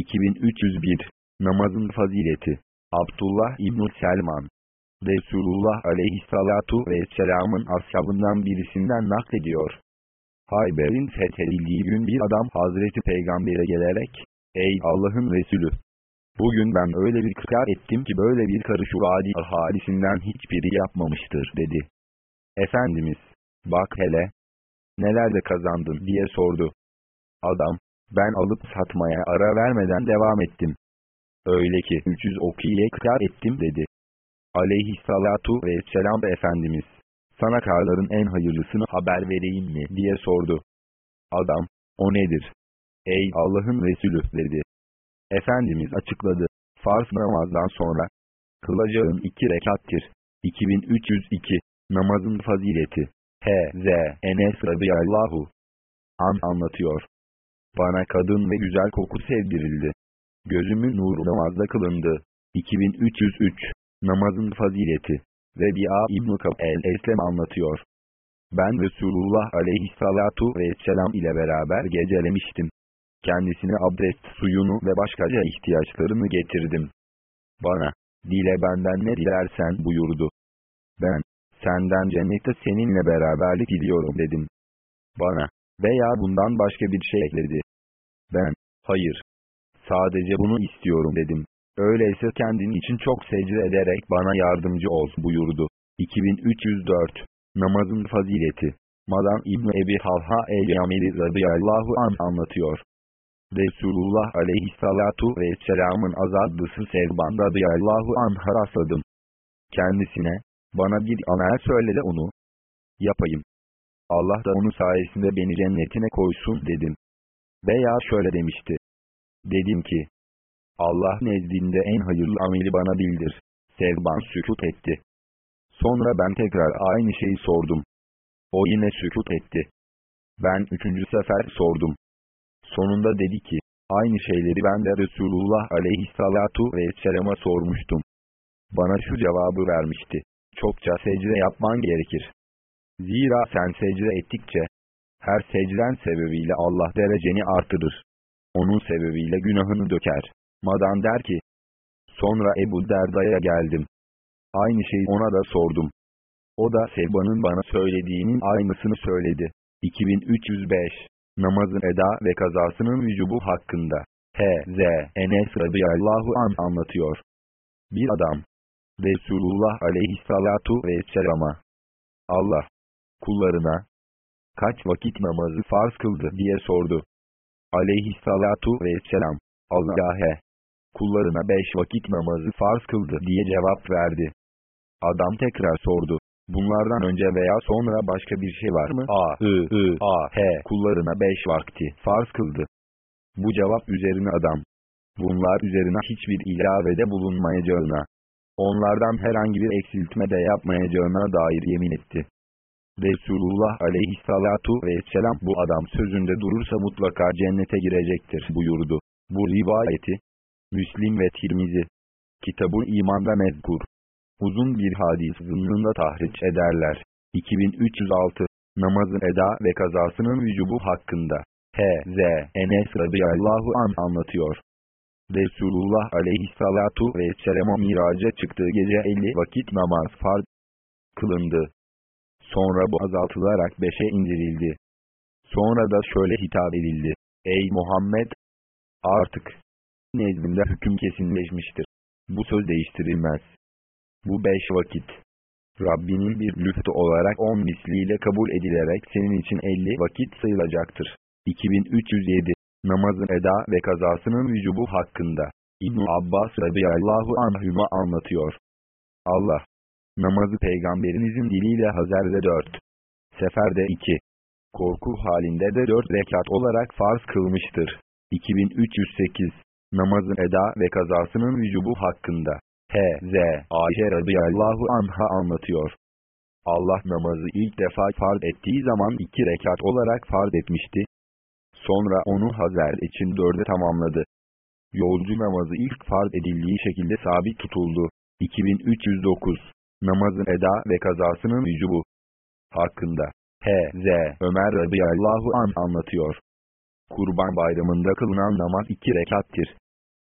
2301 Namazın Fazileti Abdullah İbn Selman Resulullah aleyhissalatu vesselamın ashabından birisinden naklediyor. Hayber'in fethedildiği gün bir adam Hazreti Peygamber'e gelerek, Ey Allah'ın Resulü! Bugün ben öyle bir kırar ettim ki böyle bir karış vadi ahalisinden hiçbiri yapmamıştır dedi. Efendimiz, bak hele, neler de kazandın diye sordu. Adam, ben alıp satmaya ara vermeden devam ettim. Öyle ki 300 okiye kar ettim dedi. Aleyhissalatu vesselam Efendimiz, sana karların en hayırlısını haber vereyim mi diye sordu. Adam, o nedir? Ey Allah'ın Resulü dedi. Efendimiz açıkladı. Farz namazdan sonra, kılacağın iki rekattir. 2302, namazın fazileti. H.Z. Enes radıyallahu an anlatıyor. Bana kadın ve güzel koku sevdirildi. Gözümün nuru namazda kılındı. 2303 Namazın fazileti ve Bi'a İbn-i el-Eslem anlatıyor. Ben Resulullah aleyhissalatu vesselam ile beraber gecelemiştim. Kendisine abdest suyunu ve başkaca ihtiyaçlarını getirdim. Bana, dile benden ne dilersen buyurdu. Ben, senden cennette seninle beraberlik diliyorum dedim. Bana, veya bundan başka bir şey ekledi. Ben, hayır, sadece bunu istiyorum dedim. Öyleyse kendin için çok secde ederek bana yardımcı ol buyurdu. 2304 Namazın Fazileti Madan İbni Ebi Halha el-Yamiri radıyallahu an anlatıyor. Resulullah aleyhissalatu vesselamın azadlısı Sevban radıyallahu anh'a rastladım. Kendisine, bana bir amel söyle de onu yapayım. Allah da onun sayesinde beni cennetine koysun dedim. Veya şöyle demişti. Dedim ki, Allah nezdinde en hayırlı ameli bana bildir. Sevban sükut etti. Sonra ben tekrar aynı şeyi sordum. O yine sükut etti. Ben üçüncü sefer sordum. Sonunda dedi ki, aynı şeyleri ben de Resulullah aleyhissalatu vesselama sormuştum. Bana şu cevabı vermişti. Çokça secde yapman gerekir. Zira sen secde ettikçe, her secden sebebiyle Allah dereceni artırır. Onun sebebiyle günahını döker. Madan der ki, sonra Ebu Derda'ya geldim. Aynı şeyi ona da sordum. O da Sevba'nın bana söylediğinin aynısını söyledi. 2305 Namazın eda ve kazasının vücubu hakkında. H.Z. Enes radıyallahu an anlatıyor. Bir adam, Resulullah aleyhissalatu vesselama, Allah, kullarına, kaç vakit namazı farz kıldı diye sordu. Aleyhissalatu vesselam, Allah'e, kullarına beş vakit namazı farz kıldı diye cevap verdi. Adam tekrar sordu. Bunlardan önce veya sonra başka bir şey var mı? A, I, I, A, H kullarına beş vakti farz kıldı. Bu cevap üzerine adam. Bunlar üzerine hiçbir ilavede bulunmayacağına, onlardan herhangi bir eksiltme de yapmayacağına dair yemin etti. Resulullah aleyhissalatu vesselam bu adam sözünde durursa mutlaka cennete girecektir buyurdu. Bu rivayeti, Müslim ve Tirmizi, Kitabı İman'da mezkur. Uzun bir hadis zımnında tahriç ederler. 2306 Namazın eda ve kazasının vücubu hakkında. H.Z. Enes radıyallahu an anlatıyor. Resulullah aleyhissalatu vesselam'a miraca çıktığı gece 50 vakit namaz farz kılındı. Sonra bu azaltılarak 5'e indirildi. Sonra da şöyle hitap edildi. Ey Muhammed! Artık nezdimde hüküm kesinleşmiştir. Bu söz değiştirilmez. Bu beş vakit. Rabbinin bir lütfu olarak on misliyle kabul edilerek senin için elli vakit sayılacaktır. 2307 Namazın eda ve kazasının vücubu hakkında. İbn Abbas radıyallahu anhüma anlatıyor. Allah, namazı peygamberinizin diliyle Hazer'de dört, seferde iki, korku halinde de dört rekat olarak farz kılmıştır. 2308 Namazın eda ve kazasının vücubu hakkında. H.Z. Ayşe radıyallahu anha anlatıyor. Allah namazı ilk defa farz ettiği zaman iki rekat olarak farz etmişti. Sonra onu Hazer için dörde tamamladı. Yolcu namazı ilk farz edildiği şekilde sabit tutuldu. 2309 Namazın eda ve kazasının vücubu hakkında. H.Z. Ömer radıyallahu an anlatıyor. Kurban bayramında kılınan namaz iki rekattir.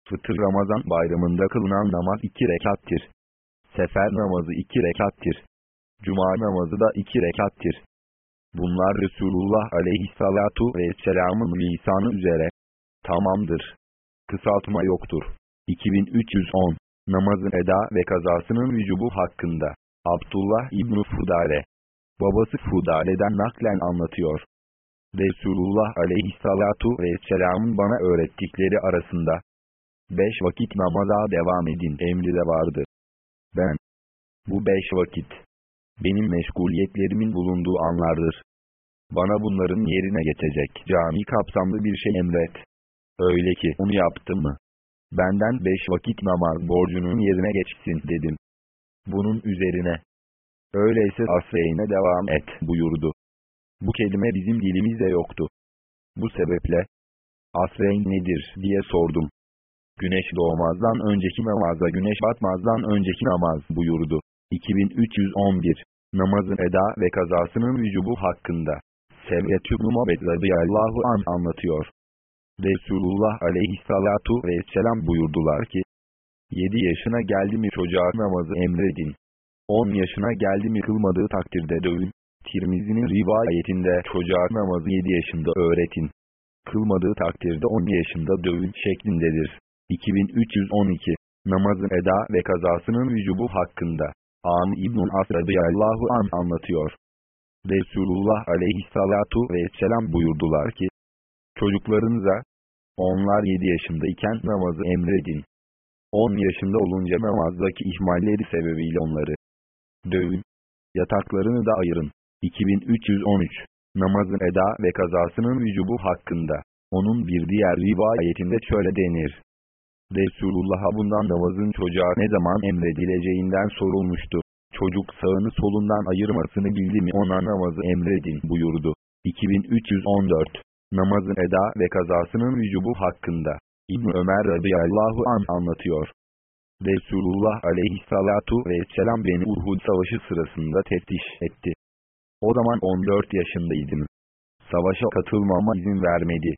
Fıtır Ramazan bayramında kılınan namaz iki rekattir. Sefer namazı iki rekattir. Cuma namazı da iki rekattir. Bunlar Resulullah aleyhissalatu vesselamın lisanı üzere tamamdır. Kısaltma yoktur. 2310 Namazın eda ve kazasının vücubu hakkında Abdullah İbni Fudale Babası Fudale'den naklen anlatıyor. Resulullah aleyhissalatu vesselamın bana öğrettikleri arasında beş vakit namaza devam edin emri de vardı. Ben bu beş vakit benim meşguliyetlerimin bulunduğu anlardır. Bana bunların yerine geçecek cami kapsamlı bir şey emret. Öyle ki onu yaptım mı? Benden beş vakit namaz borcunun yerine geçsin dedim. Bunun üzerine. Öyleyse asreyne devam et buyurdu. Bu kelime bizim dilimizde yoktu. Bu sebeple, asreyn nedir diye sordum. Güneş doğmazdan önceki namaza güneş batmazdan önceki namaz buyurdu. 2311 Namazın eda ve kazasının vücubu hakkında. Sevret İbn-i Mabed radıyallahu an anlatıyor. Resulullah aleyhissalatu vesselam buyurdular ki, 7 yaşına geldi mi çocuğa namazı emredin. 10 yaşına geldi mi kılmadığı takdirde dövün. Tirmizi'nin rivayetinde çocuğa namazı 7 yaşında öğretin. Kılmadığı takdirde 10 yaşında dövün şeklindedir. 2312 Namazın eda ve kazasının vücubu hakkında. An İbn-i As radıyallahu an anlatıyor. Resulullah aleyhissalatu vesselam buyurdular ki, Çocuklarınıza, onlar 7 yaşındayken namazı emredin. 10 yaşında olunca namazdaki ihmalleri sebebiyle onları dövün. Yataklarını da ayırın. 2313 Namazın eda ve kazasının vücubu hakkında. Onun bir diğer rivayetinde şöyle denir. Resulullah'a bundan namazın çocuğa ne zaman emredileceğinden sorulmuştu. Çocuk sağını solundan ayırmasını bildi mi ona namazı emredin buyurdu. 2314 Namazın eda ve kazasının vücubu hakkında. İbn Ömer radıyallahu an anlatıyor. Resulullah aleyhissalatu vesselam beni Uhud savaşı sırasında teftiş etti. O zaman 14 yaşındaydım. Savaşa katılmama izin vermedi.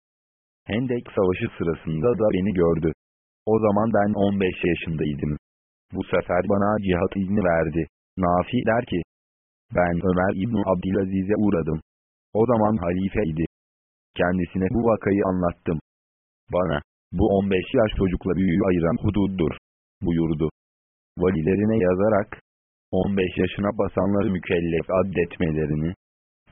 Hendek savaşı sırasında da beni gördü. O zaman ben 15 yaşındaydım. Bu sefer bana cihat izni verdi. Nafi der ki, ben Ömer İbni Abdülaziz'e uğradım. O zaman halifeydi. Kendisine bu vakayı anlattım. Bana, bu 15 yaş çocukla büyüğü ayıran hududdur, buyurdu. Valilerine yazarak, 15 yaşına basanları mükellef addetmelerini,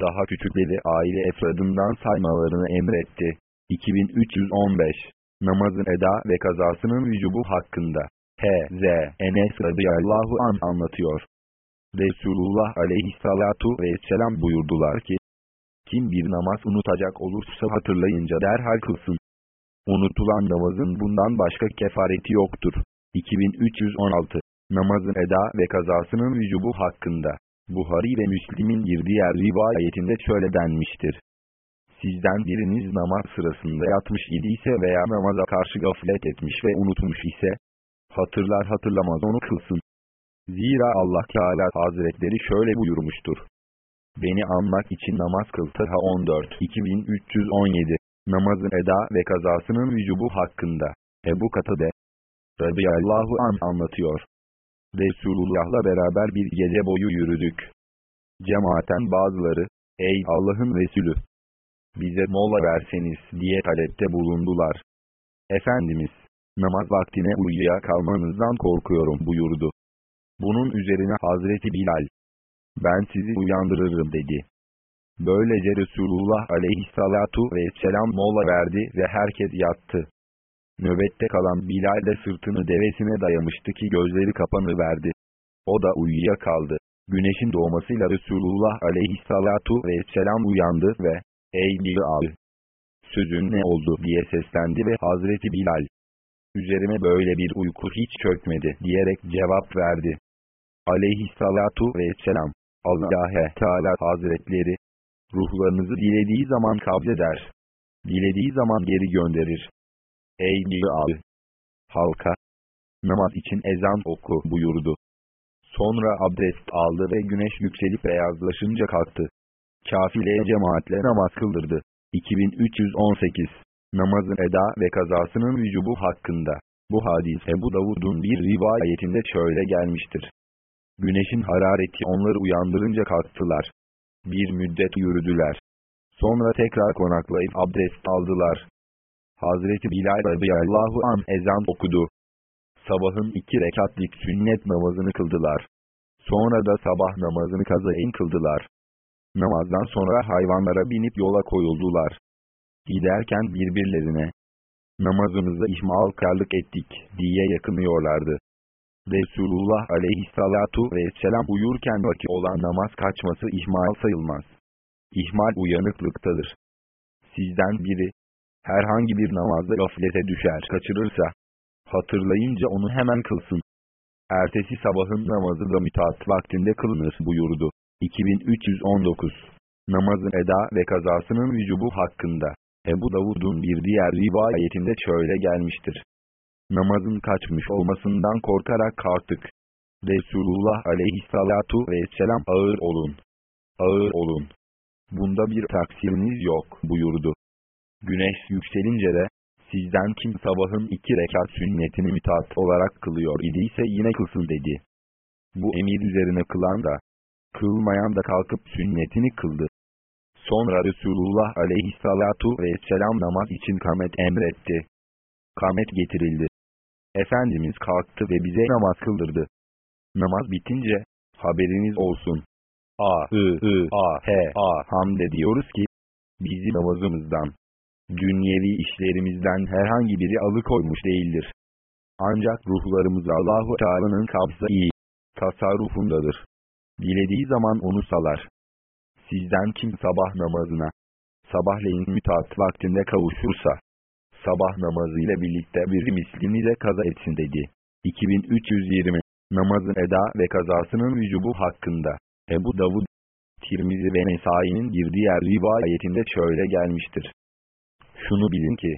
daha küçükleri aile efradından saymalarını emretti. 2315 Namazın eda ve kazasının vücubu hakkında. H.Z. Enes radıyallahu an anlatıyor. Resulullah aleyhissalatu vesselam buyurdular ki, kim bir namaz unutacak olursa hatırlayınca derhal kılsın. Unutulan namazın bundan başka kefareti yoktur. 2316 Namazın eda ve kazasının vücubu hakkında. Buhari ve Müslim'in bir diğer rivayetinde şöyle denmiştir. Sizden biriniz namaz sırasında yatmış idiyse veya namaza karşı gaflet etmiş ve unutmuş ise, hatırlar hatırlamaz onu kılsın. Zira Allah Teala Hazretleri şöyle buyurmuştur. Beni anmak için namaz kıl. Taha 14 2317 Namazın eda ve kazasının vücubu hakkında. Ebu Katade radıyallahu an anlatıyor. Resulullah'la beraber bir gece boyu yürüdük. Cemaaten bazıları, ey Allah'ın Resulü, bize mola verseniz diye talepte bulundular. Efendimiz, namaz vaktine uyuya kalmanızdan korkuyorum buyurdu. Bunun üzerine Hazreti Bilal, ben sizi uyandırırım dedi. Böylece Resulullah aleyhissalatu vesselam mola verdi ve herkes yattı. Nöbette kalan Bilal de sırtını devesine dayamıştı ki gözleri kapanıverdi. O da uyuyakaldı. Güneşin doğmasıyla Resulullah aleyhissalatu vesselam uyandı ve, ey Bilal! Sözün ne oldu diye seslendi ve Hazreti Bilal, üzerime böyle bir uyku hiç çökmedi diyerek cevap verdi. Aleyhissalatu vesselam, Allah Teala Hazretleri, ruhlarınızı dilediği zaman kabzeder. Dilediği zaman geri gönderir. Ey Bilal! Halka! Namaz için ezan oku buyurdu. Sonra abdest aldı ve güneş yükselip beyazlaşınca kalktı. Kafileye cemaatle namaz kıldırdı. 2318 Namazın eda ve kazasının vücubu hakkında. Bu hadis Ebu Davud'un bir rivayetinde şöyle gelmiştir. Güneşin harareti onları uyandırınca kalktılar. Bir müddet yürüdüler. Sonra tekrar konaklayıp abdest aldılar. Hazreti Bilal radıyallahu an ezan okudu. Sabahın iki rekatlik sünnet namazını kıldılar. Sonra da sabah namazını kazayin kıldılar. Namazdan sonra hayvanlara binip yola koyuldular. Giderken birbirlerine, namazımızda ihmalkarlık ettik diye yakınıyorlardı. Resulullah aleyhissalatu vesselam uyurken vakit olan namaz kaçması ihmal sayılmaz. İhmal uyanıklıktadır. Sizden biri, herhangi bir namazda gaflete düşer kaçırırsa, hatırlayınca onu hemen kılsın. Ertesi sabahın namazı da mütaat vaktinde kılınır buyurdu. 2319 Namazın eda ve kazasının vücubu hakkında Ebu Davud'un bir diğer rivayetinde şöyle gelmiştir. Namazın kaçmış olmasından korkarak kalktık. Resulullah aleyhissalatu vesselam ağır olun. Ağır olun. Bunda bir taksiriniz yok buyurdu. Güneş yükselince de, sizden kim sabahın iki rekat sünnetini mütaat olarak kılıyor idiyse yine kılsın dedi. Bu emir üzerine kılan da, kılmayan da kalkıp sünnetini kıldı. Sonra Resulullah aleyhissalatu vesselam namaz için kamet emretti. Kamet getirildi. Efendimiz kalktı ve bize namaz kıldırdı. Namaz bitince, haberiniz olsun. A, I, I, A, H, A hamd ediyoruz ki, bizi namazımızdan, dünyevi işlerimizden herhangi biri alıkoymuş değildir. Ancak ruhlarımız Allahu Teala'nın kabza-i tasarrufundadır. Dilediği zaman onu salar. Sizden kim sabah namazına, sabahleyin mütaat vaktinde kavuşursa, sabah namazıyla birlikte bir mislini de kaza etsin dedi. 2320 Namazın eda ve kazasının vücubu hakkında Ebu Davud, Tirmizi ve Nesai'nin bir diğer rivayetinde şöyle gelmiştir. Şunu bilin ki,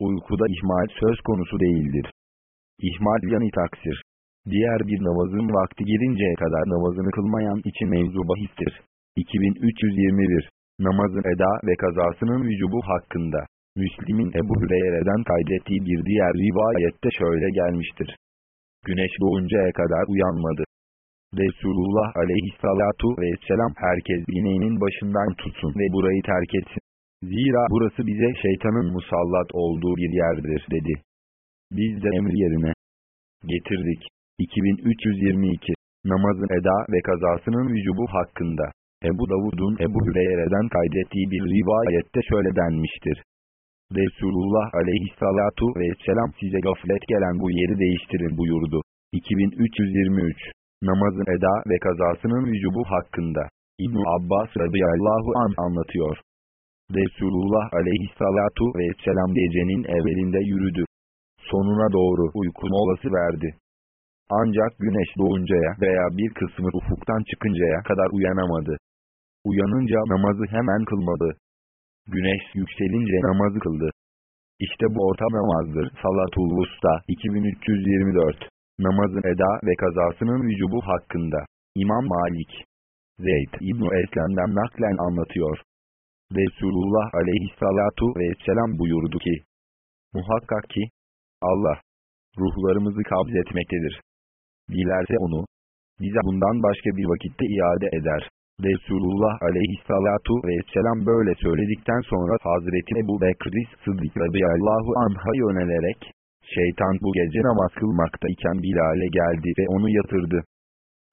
uykuda ihmal söz konusu değildir. İhmal yani taksir. Diğer bir namazın vakti gelinceye kadar namazını kılmayan için mevzu bahistir. 2321 Namazın eda ve kazasının vücubu hakkında Müslim'in Ebu Hüreyre'den kaydettiği bir diğer rivayette şöyle gelmiştir. Güneş doğuncaya kadar uyanmadı. Resulullah aleyhissalatu vesselam herkes ineğinin başından tutsun ve burayı terk etsin. Zira burası bize şeytanın musallat olduğu bir yerdir dedi. Biz de emri yerine getirdik. 2322 Namazın eda ve kazasının vücubu hakkında Ebu Davud'un Ebu Hüreyre'den kaydettiği bir rivayette şöyle denmiştir. Resulullah aleyhissalatu vesselam size gaflet gelen bu yeri değiştirin buyurdu. 2323 Namazın eda ve kazasının vücubu hakkında İbn Abbas radıyallahu an anlatıyor. Resulullah aleyhissalatu vesselam gecenin evvelinde yürüdü. Sonuna doğru uyku molası verdi. Ancak güneş doğuncaya veya bir kısmı ufuktan çıkıncaya kadar uyanamadı. Uyanınca namazı hemen kılmadı. Güneş yükselince namazı kıldı. İşte bu orta namazdır. Salatul Vusta 2324 Namazın eda ve kazasının vücubu hakkında. İmam Malik Zeyd İbn Eslem'den naklen anlatıyor. Resulullah aleyhissalatu vesselam buyurdu ki, Muhakkak ki, Allah, ruhlarımızı kabz etmektedir. Dilerse onu, bize bundan başka bir vakitte iade eder. Resulullah aleyhissalatu vesselam böyle söyledikten sonra Hazreti Ebu Bekri Sıddık radıyallahu anh'a yönelerek, şeytan bu gece namaz kılmaktayken Bilal'e geldi ve onu yatırdı.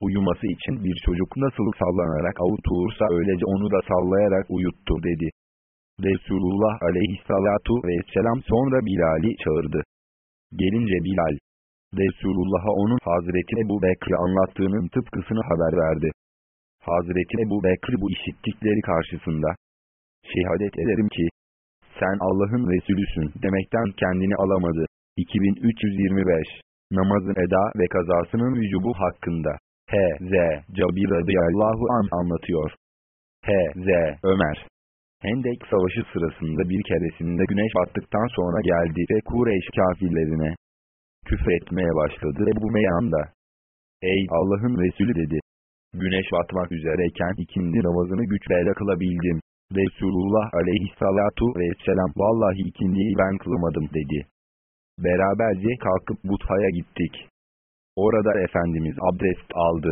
Uyuması için bir çocuk nasıl sallanarak avutulursa öylece onu da sallayarak uyuttu dedi. Resulullah aleyhissalatu vesselam sonra Bilal'i çağırdı. Gelince Bilal, Resulullah'a onun Hazreti Ebu Bekri anlattığının tıpkısını haber verdi. Hazreti Ebu Bekri bu işittikleri karşısında, şehadet ederim ki, sen Allah'ın Resulüsün demekten kendini alamadı. 2325 Namazın eda ve kazasının vücubu hakkında H.Z. Cabir radıyallahu an anlatıyor. H.Z. Ömer Hendek savaşı sırasında bir keresinde güneş battıktan sonra geldi ve Kureyş kafirlerine küfretmeye başladı ve bu meyanda. Ey Allah'ın Resulü dedi. Güneş batmak üzereyken ikindi namazını güçle kılabildim. Resulullah aleyhissalatu vesselam vallahi ikindiyi ben kılmadım dedi. Beraberce kalkıp Butha'ya gittik. Orada Efendimiz abdest aldı.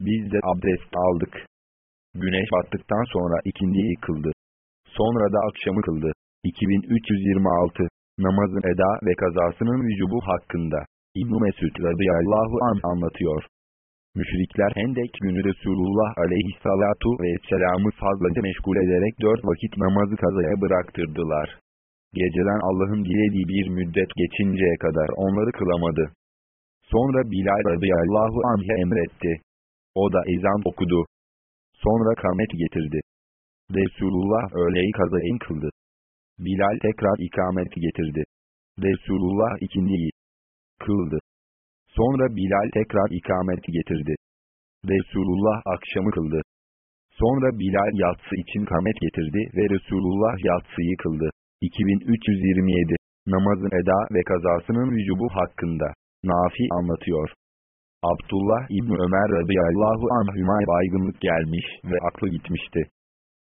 Biz de abdest aldık. Güneş battıktan sonra ikindiyi kıldı. Sonra da akşamı kıldı. 2326 Namazın eda ve kazasının vücubu hakkında İbn-i Mesud radıyallahu an anlatıyor. Müşrikler Hendek günü Resulullah aleyhissalatu vesselam'ı fazlaca meşgul ederek dört vakit namazı kazaya bıraktırdılar. Geceden Allah'ın dilediği bir müddet geçinceye kadar onları kılamadı. Sonra Bilal radıyallahu anh'e emretti. O da ezan okudu. Sonra kamet getirdi. Resulullah öğleyi kazayin kıldı. Bilal tekrar ikamet getirdi. Resulullah ikindiyi kıldı. Sonra Bilal tekrar ikamet getirdi. Resulullah akşamı kıldı. Sonra Bilal yatsı için kamet getirdi ve Resulullah yatsıyı kıldı. 2327 Namazın eda ve kazasının vücubu hakkında Nafi anlatıyor. Abdullah İbni Ömer radıyallahu anhüma baygınlık gelmiş ve aklı gitmişti.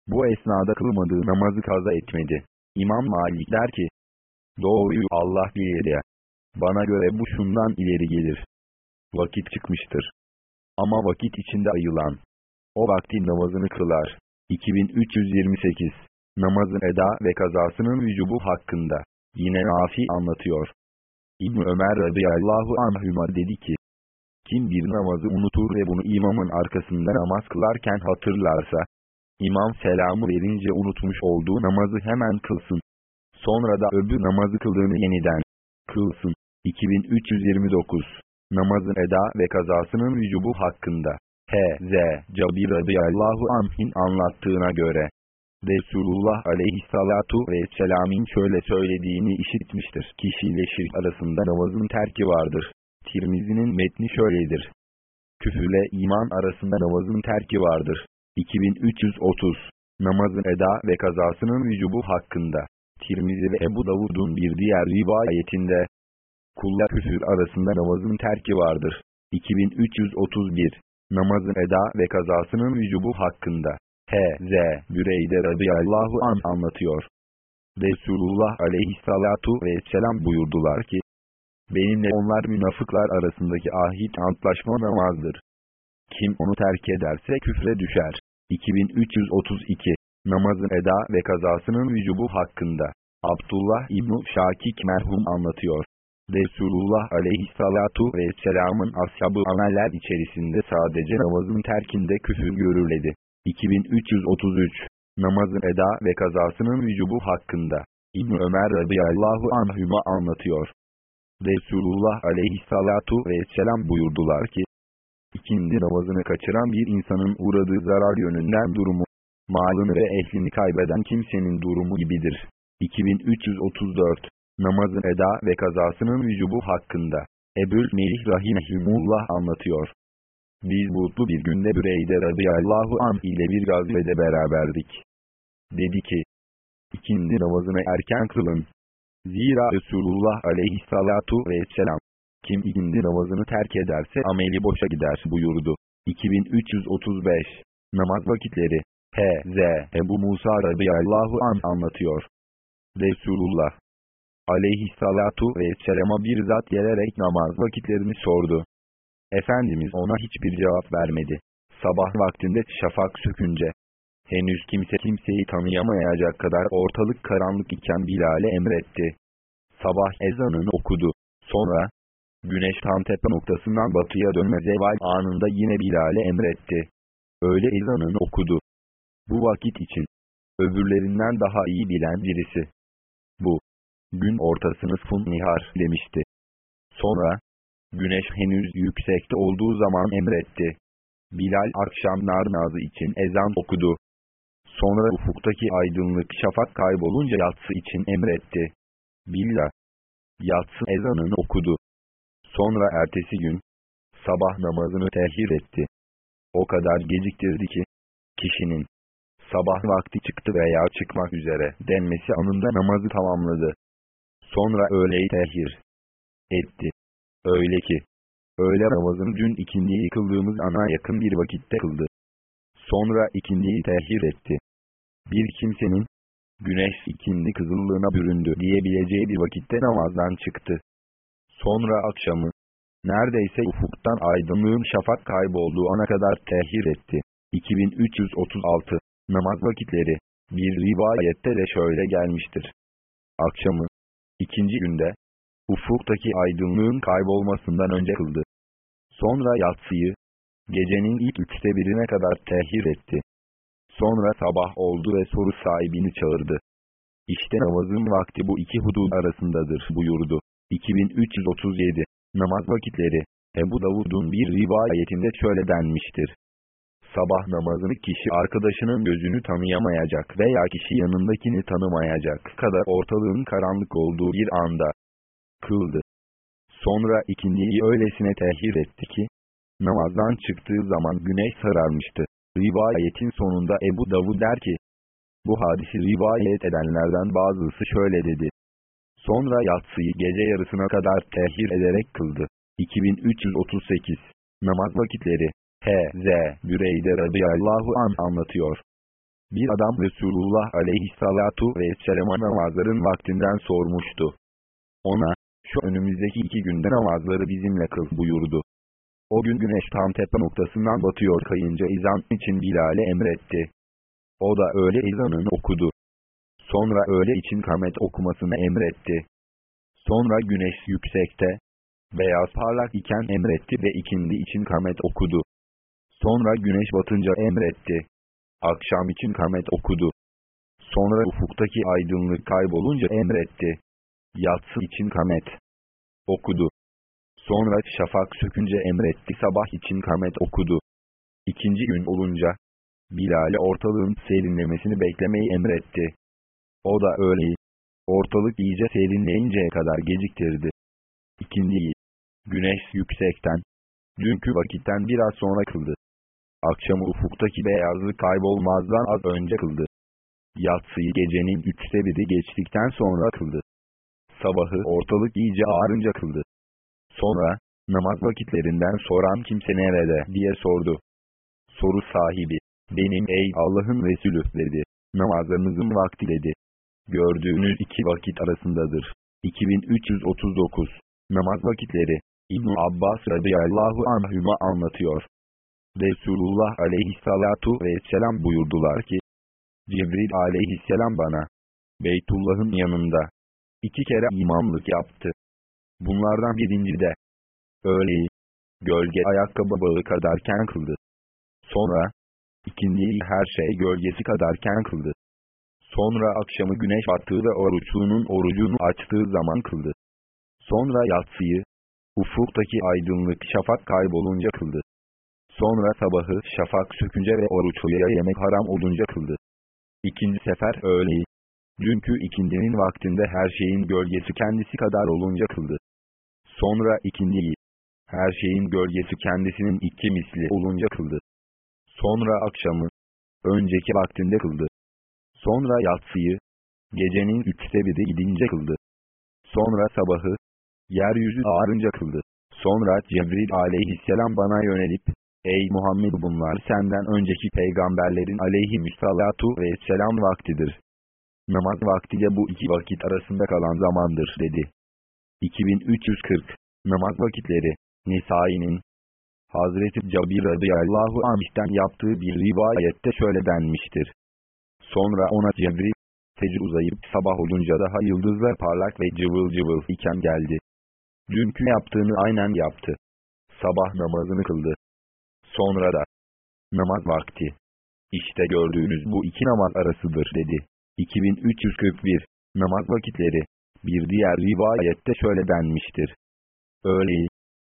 Bu esnada kılmadığı namazı kaza etmedi. İmam Malik der ki, Doğruyu Allah bilir ya. Bana göre bu şundan ileri gelir. Vakit çıkmıştır. Ama vakit içinde ayılan. O vaktin namazını kılar. 2328 Namazın eda ve kazasının vücubu hakkında. Yine Nafi anlatıyor. İbn Ömer radıyallahu anhüma dedi ki, kim bir namazı unutur ve bunu imamın arkasında namaz kılarken hatırlarsa, imam selamı verince unutmuş olduğu namazı hemen kılsın. Sonra da öbür namazı kıldığını yeniden kılsın. 2329 Namazın eda ve kazasının vücubu hakkında. H.Z. Cabir radıyallahu anh'in anlattığına göre, Resulullah aleyhissalatu vesselam'in şöyle söylediğini işitmiştir. Kişiyle şirk arasında namazın terki vardır. Tirmizi'nin metni şöyledir. Küfürle iman arasında namazın terki vardır. 2330 Namazın eda ve kazasının vücubu hakkında. Tirmizi ve Ebu Davud'un bir diğer rivayetinde, kulla küfür arasında namazın terki vardır. 2331 Namazın eda ve kazasının vücubu hakkında. H.Z. Büreyde radıyallahu an anlatıyor. Resulullah aleyhissalatu vesselam buyurdular ki, Benimle onlar münafıklar arasındaki ahit antlaşma namazdır. Kim onu terk ederse küfre düşer. 2332 Namazın eda ve kazasının vücubu hakkında. Abdullah İbn Şakik merhum anlatıyor. Resulullah aleyhissalatu vesselamın ashabı ameller içerisinde sadece namazın terkinde küfür görürledi. 2333 Namazın eda ve kazasının vücubu hakkında. İbn Ömer radıyallahu anhüma anlatıyor. Resulullah aleyhissalatu vesselam buyurdular ki, ikindi namazını kaçıran bir insanın uğradığı zarar yönünden durumu, malını ve ehlini kaybeden kimsenin durumu gibidir. 2334 Namazın eda ve kazasının vücubu hakkında. Ebul Melih Rahimehumullah anlatıyor. Biz mutlu bir günde Büreyde radıyallahu anh ile bir gazvede beraberdik. Dedi ki, ikindi namazını erken kılın. Zira Resulullah aleyhissalatu vesselam, kim ikindi namazını terk ederse ameli boşa gider buyurdu. 2335 Namaz vakitleri H.Z. Ebu Musa radıyallahu an anlatıyor. Resulullah aleyhissalatu vesselama bir zat gelerek namaz vakitlerini sordu. Efendimiz ona hiçbir cevap vermedi. Sabah vaktinde şafak sökünce, henüz kimse kimseyi tanıyamayacak kadar ortalık karanlık iken Bilal'e emretti. Sabah ezanını okudu. Sonra, güneş tam tepe noktasından batıya dönme zeval anında yine Bilal'e emretti. Öyle ezanını okudu. Bu vakit için, öbürlerinden daha iyi bilen birisi. Bu, gün ortasını fun nihar demişti. Sonra, güneş henüz yüksekte olduğu zaman emretti. Bilal akşam namazı için ezan okudu. Sonra ufuktaki aydınlık şafak kaybolunca yatsı için emretti. Bilal, yatsı ezanını okudu. Sonra ertesi gün, sabah namazını tehir etti. O kadar geciktirdi ki, kişinin, sabah vakti çıktı veya çıkmak üzere denmesi anında namazı tamamladı. Sonra öğleyi tehir etti. Öyle ki, öğle namazını dün ikindiyi kıldığımız ana yakın bir vakitte kıldı. Sonra ikindiyi tehir etti. Bir kimsenin, güneş ikindi kızıllığına büründü diyebileceği bir vakitte namazdan çıktı. Sonra akşamı, neredeyse ufuktan aydınlığın şafak kaybolduğu ana kadar tehir etti. 2336 Namaz vakitleri Bir rivayette de şöyle gelmiştir. Akşamı, ikinci günde, ufuktaki aydınlığın kaybolmasından önce kıldı. Sonra yatsıyı, gecenin ilk üçte birine kadar tehir etti. Sonra sabah oldu ve soru sahibini çağırdı. İşte namazın vakti bu iki hudud arasındadır buyurdu. 2337 Namaz vakitleri Ebu Davud'un bir rivayetinde şöyle denmiştir. Sabah namazını kişi arkadaşının gözünü tanıyamayacak veya kişi yanındakini tanımayacak kadar ortalığın karanlık olduğu bir anda kıldı. Sonra ikindiyi öylesine tehir etti ki, namazdan çıktığı zaman güneş sararmıştı. Rivayetin sonunda Ebu Davud der ki, bu hadisi rivayet edenlerden bazısı şöyle dedi. Sonra yatsıyı gece yarısına kadar tehir ederek kıldı. 2338 Namaz vakitleri H.Z. Büreyde radıyallahu an anlatıyor. Bir adam Resulullah aleyhissalatu vesselam'a namazların vaktinden sormuştu. Ona, şu önümüzdeki iki günde namazları bizimle kıl buyurdu. O gün güneş tam tepe noktasından batıyor kayınca izan için Bilal'e emretti. O da öyle ezanını okudu. Sonra öğle için kamet okumasını emretti. Sonra güneş yüksekte, beyaz parlak iken emretti ve ikindi için kamet okudu. Sonra güneş batınca emretti. Akşam için kamet okudu. Sonra ufuktaki aydınlık kaybolunca emretti. Yatsı için kamet okudu. Sonra şafak sökünce emretti sabah için kamet okudu. İkinci gün olunca, Bilal'e ortalığın serinlemesini beklemeyi emretti. O da öğleyi, ortalık iyice serinleyinceye kadar geciktirdi. İkindiyi, güneş yüksekten, dünkü vakitten biraz sonra kıldı. Akşamı ufuktaki beyazlık kaybolmazdan az önce kıldı. Yatsıyı gecenin üçte biri geçtikten sonra kıldı. Sabahı ortalık iyice ağarınca kıldı. Sonra, namaz vakitlerinden soran kimse nerede diye sordu. Soru sahibi, benim ey Allah'ın Resulü dedi. Namazlarınızın vakti dedi. Gördüğünüz iki vakit arasındadır. 2339 Namaz vakitleri İbn Abbas radıyallahu anhüma anlatıyor. Resulullah aleyhissalatu vesselam buyurdular ki, Cibril aleyhisselam bana, Beytullah'ın yanında, iki kere imamlık yaptı. Bunlardan birinci de, öğleyi, gölge ayakkabı bağı kadarken kıldı. Sonra, ikindiyi her şey gölgesi kadarken kıldı. Sonra akşamı güneş battığı ve oruçluğunun orucunu açtığı zaman kıldı. Sonra yatsıyı, ufuktaki aydınlık şafak kaybolunca kıldı. Sonra sabahı şafak sökünce ve oruçluya yemek haram olunca kıldı. İkinci sefer öğleyi, dünkü ikindinin vaktinde her şeyin gölgesi kendisi kadar olunca kıldı. Sonra ikindiyi, her şeyin gölgesi kendisinin iki misli olunca kıldı. Sonra akşamı, önceki vaktinde kıldı. Sonra yatsıyı, gecenin üçte biri gidince kıldı. Sonra sabahı, yeryüzü ağarınca kıldı. Sonra Cebril aleyhisselam bana yönelip, Ey Muhammed bunlar senden önceki peygamberlerin aleyhissalatu vesselam vaktidir. Namaz vaktiyle bu iki vakit arasında kalan zamandır dedi. 2340 Namaz vakitleri Nisai'nin Hazreti Cabir radıyallahu anh'ten yaptığı bir rivayette şöyle denmiştir. Sonra ona Cebril, fecr uzayıp sabah olunca daha yıldızlar parlak ve cıvıl cıvıl iken geldi. Dünkü yaptığını aynen yaptı. Sabah namazını kıldı. Sonra da namaz vakti. İşte gördüğünüz bu iki namaz arasıdır dedi. 2341 Namaz vakitleri Bir diğer rivayette şöyle denmiştir. Öğleyi,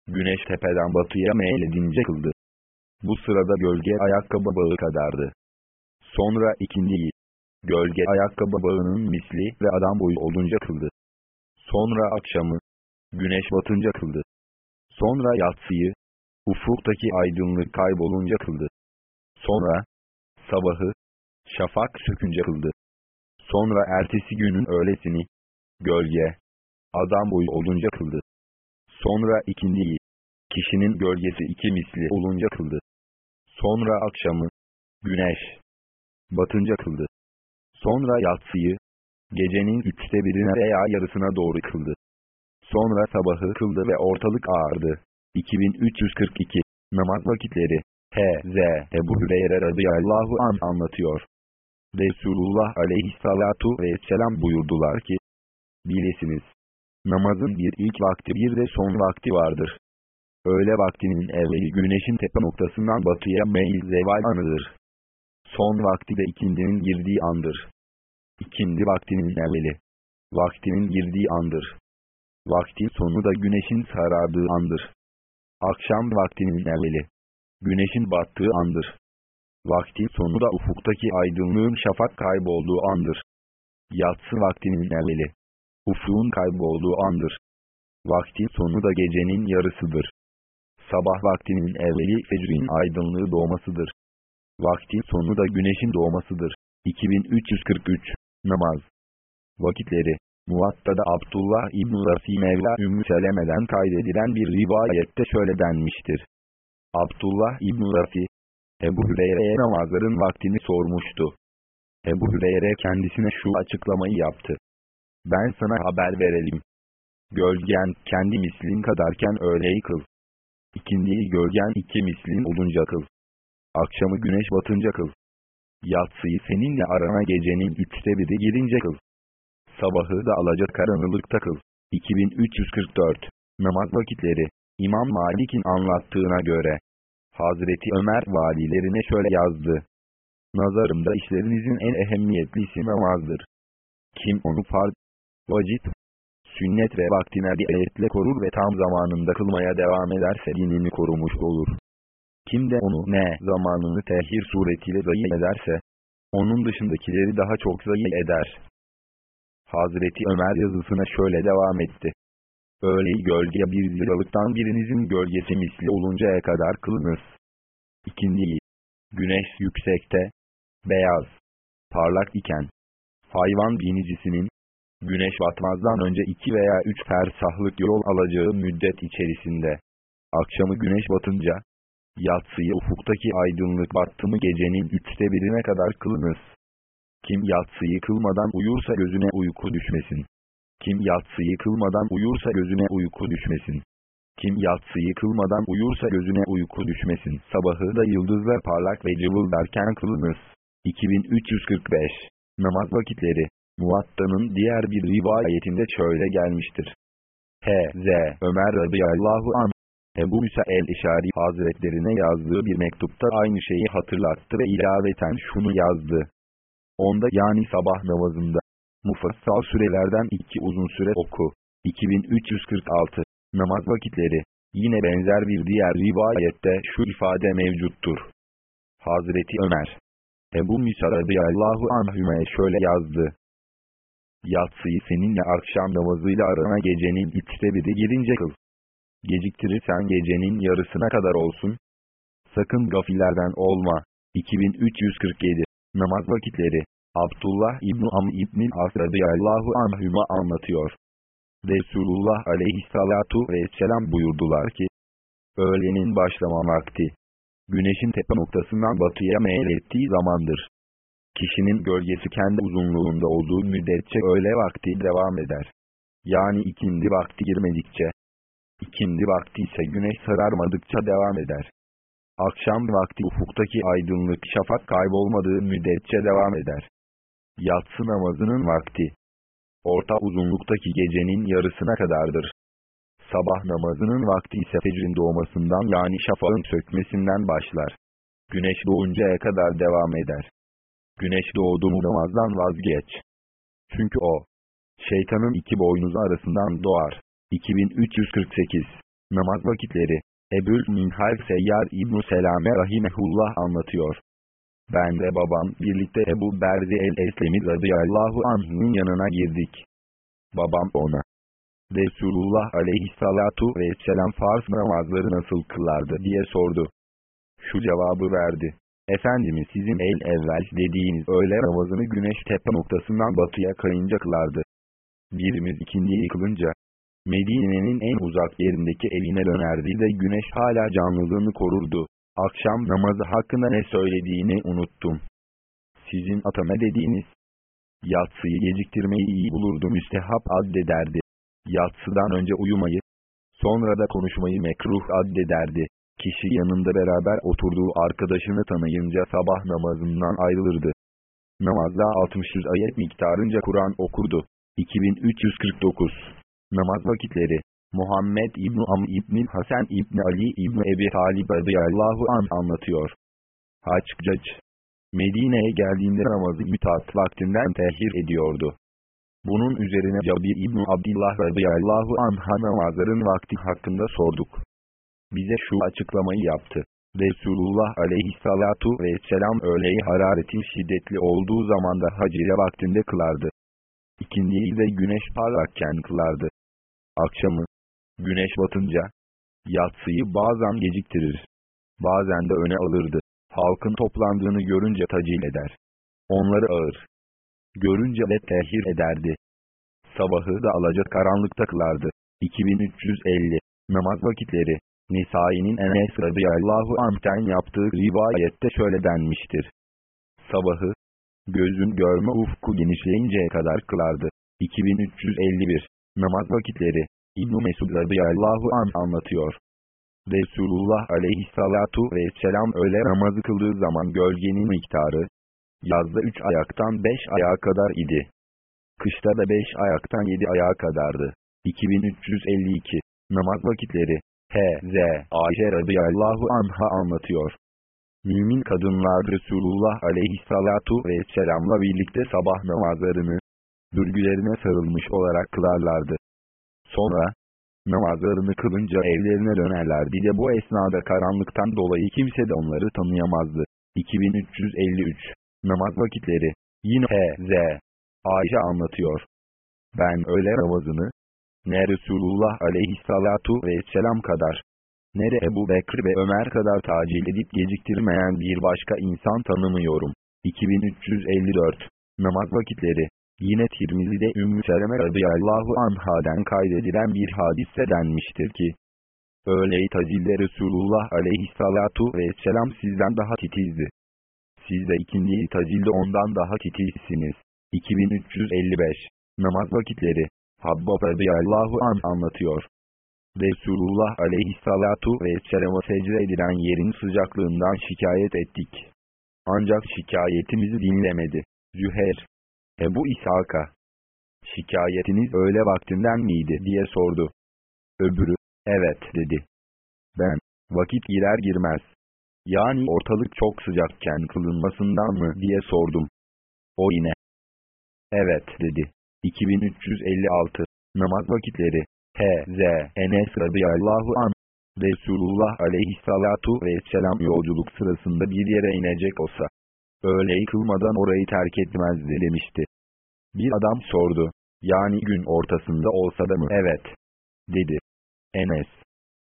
güneş tepeden batıya meyledince kıldı. Bu sırada gölge ayakkabı bağı kadardı. Sonra ikindiyi, gölge ayakkabı bağının misli ve adam boyu olunca kıldı. Sonra akşamı, güneş batınca kıldı. Sonra yatsıyı, ufuktaki aydınlık kaybolunca kıldı. Sonra, sabahı, şafak sökünce kıldı. Sonra ertesi günün öğlesini, gölge, adam boyu olunca kıldı. Sonra ikindiyi, kişinin gölgesi iki misli olunca kıldı. Sonra akşamı, güneş, batınca kıldı. Sonra yatsıyı, gecenin üçte birine veya yarısına doğru kıldı. Sonra sabahı kıldı ve ortalık ağardı. 2342 Namaz vakitleri H.Z. Ebu Hüreyre radıyallahu an anlatıyor. Resulullah aleyhissalatu vesselam buyurdular ki, Bilesiniz, namazın bir ilk vakti bir de son vakti vardır. Öğle vaktinin evveli güneşin tepe noktasından batıya meyil zeval anıdır. Son vakti de ikindinin girdiği andır. İkindi vaktinin evveli. Vaktinin girdiği andır. Vaktin sonu da güneşin sarardığı andır. Akşam vaktinin evveli. Güneşin battığı andır. Vaktin sonu da ufuktaki aydınlığın şafak kaybolduğu andır. Yatsı vaktinin evveli. Ufukun kaybolduğu andır. Vaktin sonu da gecenin yarısıdır. Sabah vaktinin evveli fecrin aydınlığı doğmasıdır. Vaktin sonu da güneşin doğmasıdır. 2343 Namaz Vakitleri Muvatta'da Abdullah İbn-i Rafi Mevla Ümmü Seleme'den kaydedilen bir rivayette şöyle denmiştir. Abdullah İbn-i Rafi, Ebu Hüreyre'ye namazların vaktini sormuştu. Ebu Hüreyre kendisine şu açıklamayı yaptı. Ben sana haber verelim. Gölgen kendi mislin kadarken öğleyi kıl. İkindiyi gölgen iki mislin olunca kıl. Akşamı güneş batınca kıl. Yatsıyı seninle arana gecenin üçte biri gelince kıl. Sabahı da alacak karanlıkta kıl. 2344 Namaz vakitleri İmam Malik'in anlattığına göre Hazreti Ömer valilerine şöyle yazdı. Nazarımda işlerinizin en ehemmiyetlisi namazdır. Kim onu farz, vacip, sünnet ve vaktine riayetle korur ve tam zamanında kılmaya devam ederse dinini korumuş olur. Kim de onu ne zamanını tehir suretiyle zayi ederse, onun dışındakileri daha çok zayi eder. Hazreti Ömer yazısına şöyle devam etti. Öğleyi gölge bir liralıktan birinizin gölgesi misli oluncaya kadar kılınız. İkindiyi, güneş yüksekte, beyaz, parlak iken, hayvan binicisinin, güneş batmazdan önce iki veya üç fersahlık yol alacağı müddet içerisinde, akşamı güneş batınca, yatsıyı ufuktaki aydınlık battı mı gecenin üçte birine kadar kılınız. Kim yatsıyı kılmadan uyursa gözüne uyku düşmesin. Kim yatsıyı kılmadan uyursa gözüne uyku düşmesin. Kim yatsıyı kılmadan uyursa gözüne uyku düşmesin. Sabahı da yıldızlar parlak ve cıvıldarken kılınız. 2345 Namaz vakitleri Muatta'nın diğer bir rivayetinde şöyle gelmiştir. H.Z. Ömer radıyallahu anh Ebu Musa el-İşari hazretlerine yazdığı bir mektupta aynı şeyi hatırlattı ve ilaveten şunu yazdı. Onda yani sabah namazında mufassal sürelerden iki uzun süre oku. 2346 Namaz vakitleri Yine benzer bir diğer rivayette şu ifade mevcuttur. Hazreti Ömer Ebu Musa radıyallahu anhüme şöyle yazdı. Yatsıyı seninle akşam namazıyla arana gecenin üçte biri girince kıl. Geciktirirsen gecenin yarısına kadar olsun. Sakın gafillerden olma. 2347 Namaz vakitleri Abdullah İbni Am İbni As radıyallahu anhüma anlatıyor. Resulullah aleyhissalatu vesselam buyurdular ki, Öğlenin başlama vakti, güneşin tepe noktasından batıya meyil ettiği zamandır. Kişinin gölgesi kendi uzunluğunda olduğu müddetçe öğle vakti devam eder. Yani ikindi vakti girmedikçe, ikindi vakti ise güneş sararmadıkça devam eder. Akşam vakti ufuktaki aydınlık şafak kaybolmadığı müddetçe devam eder. Yatsı namazının vakti, orta uzunluktaki gecenin yarısına kadardır. Sabah namazının vakti ise fecrin doğmasından yani şafağın sökmesinden başlar. Güneş doğuncaya kadar devam eder. Güneş doğdu mu namazdan vazgeç. Çünkü o, şeytanın iki boynuzu arasından doğar. 2348 Namaz vakitleri Ebul Minhal Seyyar İbn Selame Rahimehullah anlatıyor. Ben ve babam birlikte Ebu Berzi el-Eslemi radıyallahu anh'ın yanına girdik. Babam ona, Resulullah aleyhissalatu vesselam farz namazları nasıl kılardı diye sordu. Şu cevabı verdi. Efendimiz sizin el evvel dediğiniz öğle namazını güneş tepe noktasından batıya kayınca kılardı. Birimiz ikindiyi kılınca, Medine'nin en uzak yerindeki eline dönerdi de güneş hala canlılığını korurdu. Akşam namazı hakkında ne söylediğini unuttum. Sizin atama dediğiniz, Yatsıyı geciktirmeyi iyi bulurdu müstehap addederdi. Yatsıdan önce uyumayı, sonra da konuşmayı mekruh addederdi. Kişi yanında beraber oturduğu arkadaşını tanıyınca sabah namazından ayrılırdı. Namazda 60 ayet miktarınca Kur'an okurdu. 2349 Namaz vakitleri Muhammed İbni Am İbni Hasan İbni Ali İbni Ebi Talib radıyallahu an anlatıyor. Haçcac Medine'ye geldiğinde namazı mütat vaktinden tehir ediyordu. Bunun üzerine Cabir İbni Abdillah radıyallahu anha namazların vakti hakkında sorduk. Bize şu açıklamayı yaptı. Resulullah aleyhissalatu vesselam öğleyi hararetin şiddetli olduğu zamanda hacire vaktinde kılardı. İkindiyi de güneş parlakken kılardı. Akşamı, güneş batınca, yatsıyı bazen geciktirir. Bazen de öne alırdı. Halkın toplandığını görünce tacil eder. Onları ağır. Görünce de tehir ederdi. Sabahı da alacak karanlıkta kılardı. 2350 Namaz vakitleri Nisai'nin Enes radıyallahu anh'ten yaptığı rivayette şöyle denmiştir. Sabahı, gözün görme ufku genişleyinceye kadar kılardı. 2351 Namaz vakitleri İbn-i Mesud radıyallahu an anlatıyor. Resulullah aleyhissalatu vesselam öğle namazı kıldığı zaman gölgenin miktarı, yazda 3 ayaktan 5 ayağa kadar idi. Kışta da 5 ayaktan 7 ayağa kadardı. 2352 Namaz vakitleri H.Z. Ayşe radıyallahu anha anlatıyor. Mümin kadınlar Resulullah aleyhissalatu vesselamla birlikte sabah namazlarını, bürgülerine sarılmış olarak kılarlardı. Sonra, namazlarını kılınca evlerine dönerlerdi de bu esnada karanlıktan dolayı kimse de onları tanıyamazdı. 2353 Namaz vakitleri Yine H.Z. Ayşe anlatıyor. Ben öğle namazını, ne Resulullah aleyhissalatu vesselam kadar, ne de Ebu Bekir ve Ömer kadar tacil edip geciktirmeyen bir başka insan tanımıyorum. 2354 Namaz vakitleri Yine Tirmizi'de Ümmü Seleme radıyallahu anhaden kaydedilen bir hadise denmiştir ki, Öğle-i tacilde Resulullah aleyhissalatu vesselam sizden daha titizdi. Siz de ikindiyi tacilde ondan daha titizsiniz. 2355 Namaz vakitleri Habbab radıyallahu an anlatıyor. Resulullah aleyhissalatu vesselam'a secde edilen yerin sıcaklığından şikayet ettik. Ancak şikayetimizi dinlemedi. Züher. Ebu İshak'a. Şikayetiniz öğle vaktinden miydi diye sordu. Öbürü, evet dedi. Ben, vakit girer girmez. Yani ortalık çok sıcakken kılınmasından mı diye sordum. O yine, evet dedi. 2356 Namaz vakitleri H.Z. Enes radıyallahu an Resulullah aleyhissalatu vesselam yolculuk sırasında bir yere inecek olsa öğleyi kılmadan orayı terk etmezdi demişti. Bir adam sordu. Yani gün ortasında olsa da mı? Evet. Dedi. Enes.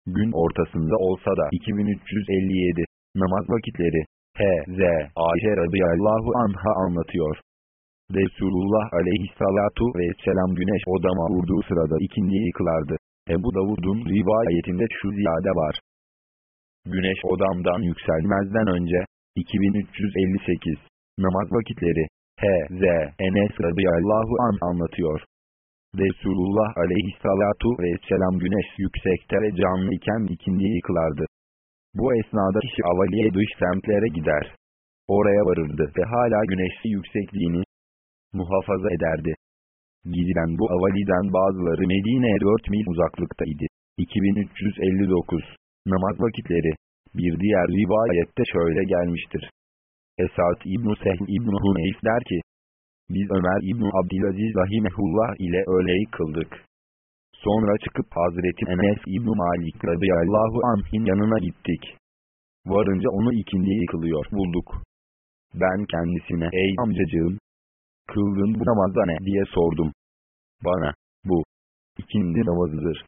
Gün ortasında olsa da 2357 namaz vakitleri H.Z. Ayşe radıyallahu anha anlatıyor. Resulullah aleyhissalatu vesselam güneş odama vurduğu sırada ikindiyi kılardı. Ebu Davud'un rivayetinde şu ziyade var. Güneş odamdan yükselmezden önce, 2358, namaz vakitleri, H.Z. Enes radıyallahu an anlatıyor. Resulullah aleyhissalatu vesselam güneş yüksekte ve canlı iken ikindiyi kılardı. Bu esnada kişi avaliye dış semtlere gider. Oraya varırdı ve hala güneşli yüksekliğini, muhafaza ederdi. Gidilen bu avaliden bazıları Medine'ye 4 mil uzaklıktaydı. 2359 Namaz vakitleri Bir diğer rivayette şöyle gelmiştir. Esat İbn-i Sehl İbn-i Huneyf der ki, Biz Ömer İbn-i Abdülaziz Rahimehullah ile öğleyi kıldık. Sonra çıkıp Hazreti Enes İbn-i Malik radıyallahu anh'in yanına gittik. Varınca onu ikindiyi kılıyor bulduk. Ben kendisine ey amcacığım, kıldığın bu namazda ne diye sordum. Bana, bu, ikindi namazıdır.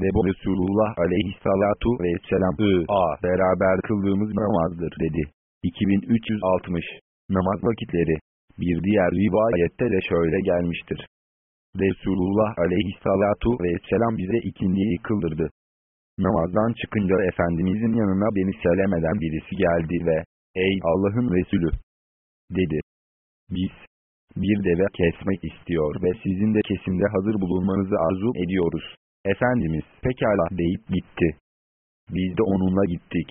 Ve bu Resulullah aleyhissalatu vesselam'ı beraber kıldığımız namazdır dedi. 2360 Namaz vakitleri Bir diğer rivayette de şöyle gelmiştir. Resulullah aleyhissalatu vesselam bize ikindiyi kıldırdı. Namazdan çıkınca Efendimizin yanına beni söylemeden birisi geldi ve, Ey Allah'ın Resulü! Dedi. Biz, bir deve kesmek istiyor ve sizin de kesimde hazır bulunmanızı arzu ediyoruz. Efendimiz pekala deyip gitti. Biz de onunla gittik.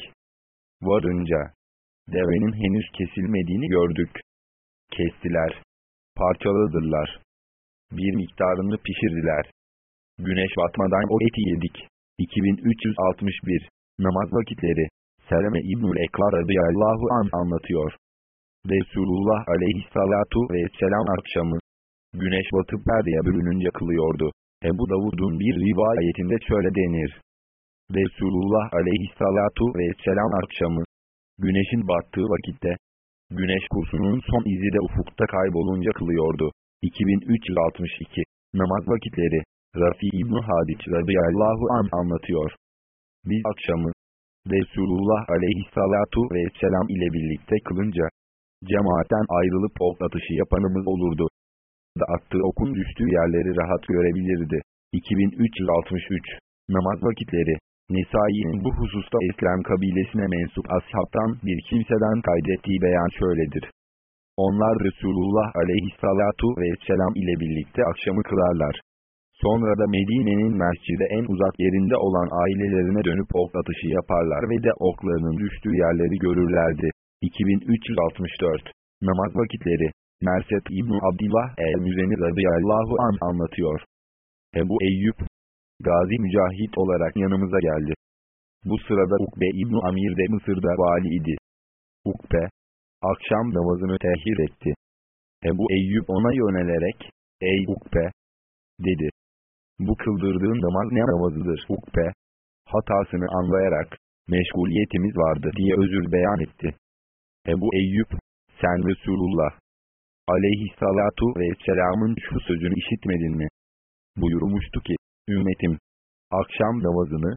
Varınca, devenin henüz kesilmediğini gördük. Kestiler. Parçaladılar. Bir miktarını pişirdiler. Güneş batmadan o eti yedik. 2361 Namaz vakitleri Seleme İbnül Eklar radıyallahu an anlatıyor. Resulullah aleyhissalatu vesselam akşamı güneş batıp perdeye bürününce kılıyordu. Ebu Davud'un bir rivayetinde şöyle denir. Resulullah aleyhissalatu vesselam akşamı güneşin battığı vakitte güneş kursunun son izi de ufukta kaybolunca kılıyordu. 2362 Namaz vakitleri Rafi İbn Hadiç radıyallahu an anlatıyor. Biz akşamı Resulullah aleyhissalatu vesselam ile birlikte kılınca cemaatten ayrılıp ok atışı yapanımız olurdu. Da attığı okun düştüğü yerleri rahat görebilirdi. 2363 Namaz vakitleri Nisai'nin bu hususta İslam kabilesine mensup ashabtan bir kimseden kaydettiği beyan şöyledir. Onlar Resulullah aleyhissalatu vesselam ile birlikte akşamı kılarlar. Sonra da Medine'nin mescide en uzak yerinde olan ailelerine dönüp ok atışı yaparlar ve de oklarının düştüğü yerleri görürlerdi. 2364 Namaz vakitleri Merset İbn Abdillah el-Müzeni radıyallahu an anlatıyor. Ebu Eyyub Gazi Mücahit olarak yanımıza geldi. Bu sırada Ukbe İbn Amir de Mısır'da vali idi. Ukbe akşam namazını tehir etti. Ebu Eyyub ona yönelerek, ey Ukbe, dedi. Bu kıldırdığın namaz ne namazıdır Ukbe? Hatasını anlayarak, meşguliyetimiz vardı diye özür beyan etti. Ebu Eyyub, sen Resulullah aleyhissalatu vesselamın şu sözünü işitmedin mi? Buyurmuştu ki, ümmetim, akşam namazını,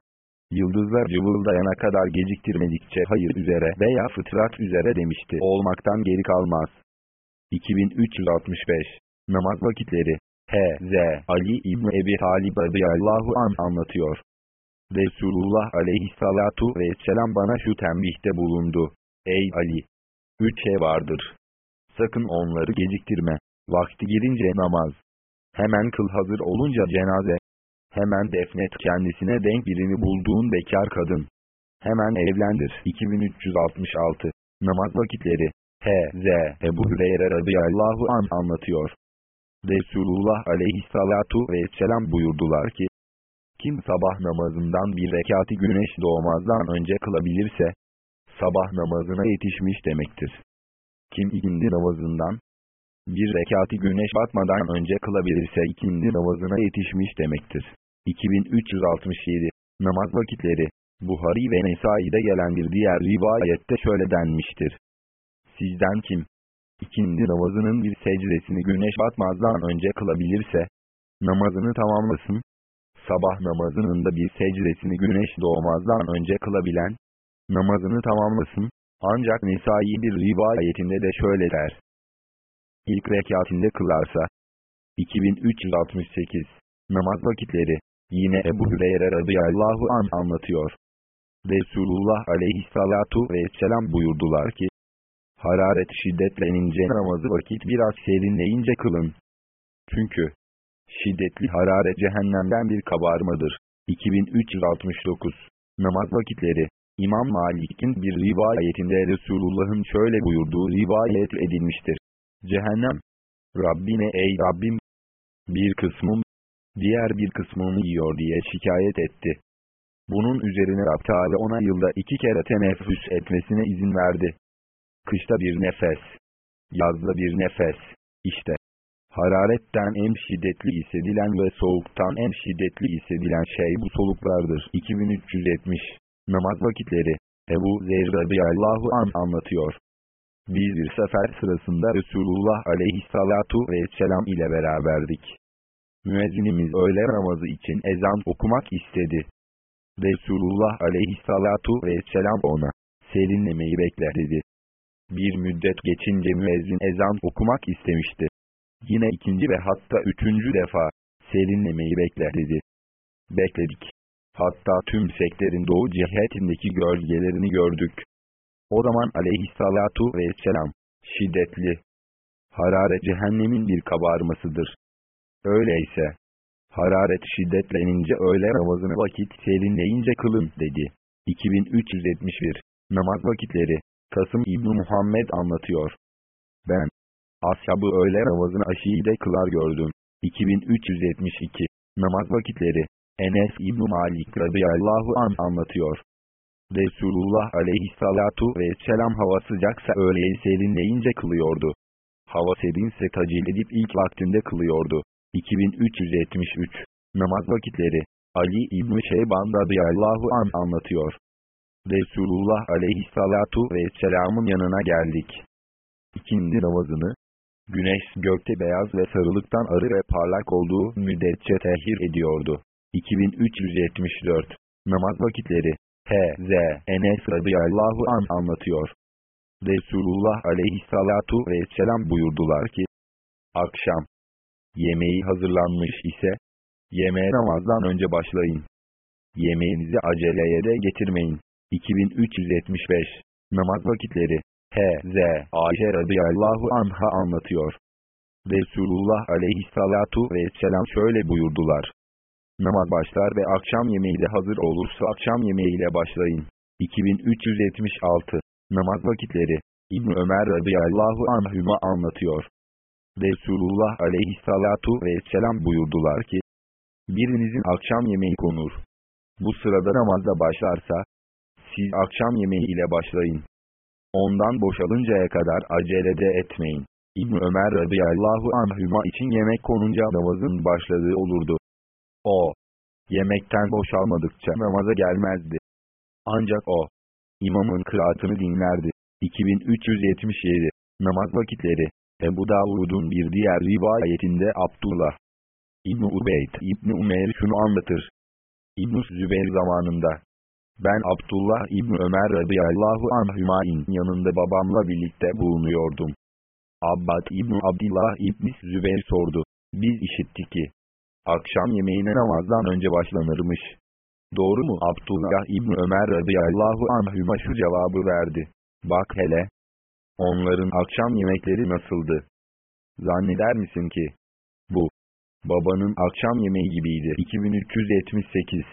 yıldızlar cıvıldayana kadar geciktirmedikçe hayır üzere veya fıtrat üzere demişti olmaktan geri kalmaz. 2365 Namaz vakitleri H.Z. Ali İbni Ebi Talib radıyallahu an anlatıyor. Resulullah aleyhissalatu vesselam bana şu tembihte bulundu. Ey Ali! Üç şey vardır. Sakın onları geciktirme. Vakti girince namaz. Hemen kıl hazır olunca cenaze. Hemen defnet kendisine denk birini bulduğun bekar kadın. Hemen evlendir. 2366 Namaz vakitleri H.Z. Ebu Hüreyre radıyallahu an anlatıyor. Resulullah aleyhissalatu vesselam buyurdular ki, kim sabah namazından bir rekati güneş doğmazdan önce kılabilirse, sabah namazına yetişmiş demektir. Kim ikindi namazından, bir rekati güneş batmadan önce kılabilirse ikindi namazına yetişmiş demektir. 2367 Namaz vakitleri Buhari ve Nesai'de gelen bir diğer rivayette şöyle denmiştir. Sizden kim, ikindi namazının bir secdesini güneş batmazdan önce kılabilirse, namazını tamamlasın. Sabah namazının da bir secdesini güneş doğmazdan önce kılabilen, namazını tamamlasın. Ancak Nisai bir rivayetinde de şöyle der. İlk rekatinde kılarsa, 2368 Namaz vakitleri Yine Ebu Hüreyre radıyallahu an anlatıyor. Resulullah aleyhissalatu vesselam buyurdular ki, Hararet şiddetlenince namazı vakit biraz serinleyince kılın. Çünkü, şiddetli hararet cehennemden bir kabarmadır. 2369 Namaz vakitleri İmam Malik'in bir rivayetinde Resulullah'ın şöyle buyurduğu rivayet edilmiştir. Cehennem, Rabbine ey Rabbim, bir kısmım, diğer bir kısmını yiyor diye şikayet etti. Bunun üzerine Rab Teala ona yılda iki kere teneffüs etmesine izin verdi. Kışta bir nefes, yazda bir nefes, işte. Hararetten en şiddetli hissedilen ve soğuktan en şiddetli hissedilen şey bu soluklardır. 2370 Namaz vakitleri Ebu Zer radıyallahu an anlatıyor. Biz bir sefer sırasında Resulullah aleyhissalatu vesselam ile beraberdik. Müezzinimiz öğle namazı için ezan okumak istedi. Resulullah aleyhissalatu vesselam ona, serinlemeyi bekle dedi. Bir müddet geçince müezzin ezan okumak istemişti. Yine ikinci ve hatta üçüncü defa, serinlemeyi bekle dedi. Bekledik. Hatta tüm seklerin doğu cihetindeki gölgelerini gördük. O zaman aleyhissalatu vesselam, şiddetli, Hararet cehennemin bir kabarmasıdır. Öyleyse, hararet şiddetlenince öğle namazını vakit serinleyince kılın dedi. 2371 Namaz vakitleri Kasım İbni Muhammed anlatıyor. Ben, ashabı öğle namazını aşiide kılar gördüm. 2372 Namaz vakitleri Enes İbni Malik radıyallahu an anlatıyor. Resulullah aleyhissalatu vesselam hava sıcaksa öğleyi serinleyince kılıyordu. Hava serinse tacil edip ilk vaktinde kılıyordu. 2373 Namaz vakitleri Ali İbni Şeyban radıyallahu an anlatıyor. Resulullah aleyhissalatu vesselamın yanına geldik. İkindi namazını, güneş gökte beyaz ve sarılıktan arı ve parlak olduğu müddetçe tehir ediyordu. 2374 Namaz vakitleri H.Z. Enes radıyallahu an anlatıyor. Resulullah aleyhissalatu vesselam buyurdular ki, Akşam, yemeği hazırlanmış ise, yemeğe namazdan önce başlayın. Yemeğinizi aceleye de getirmeyin. 2375 Namaz vakitleri H.Z. Ayşe radıyallahu anha anlatıyor. Resulullah aleyhissalatu vesselam şöyle buyurdular. Namaz başlar ve akşam yemeği de hazır olursa akşam yemeğiyle başlayın. 2376 Namaz vakitleri İbn Ömer radıyallahu anhüma anlatıyor. Resulullah aleyhissalatu vesselam buyurdular ki, birinizin akşam yemeği konur. Bu sırada namazda başlarsa, siz akşam yemeği ile başlayın. Ondan boşalıncaya kadar acele de etmeyin. İbn Ömer radıyallahu anhüma için yemek konunca namazın başladığı olurdu. O, yemekten boşalmadıkça namaza gelmezdi. Ancak o, imamın kıraatını dinlerdi. 2377 Namaz vakitleri Ebu Davud'un bir diğer rivayetinde Abdullah İbn Ubeyd İbn Umer şunu anlatır. İbn Zübeyir zamanında ben Abdullah İbn Ömer radıyallahu anhümain yanında babamla birlikte bulunuyordum. Abbad İbn Abdullah İbn Zübeyir sordu. Biz işittik ki akşam yemeğine namazdan önce başlanırmış. Doğru mu Abdullah İbn Ömer radıyallahu anhüma şu cevabı verdi. Bak hele. Onların akşam yemekleri nasıldı? Zanneder misin ki? Bu. Babanın akşam yemeği gibiydi. 2378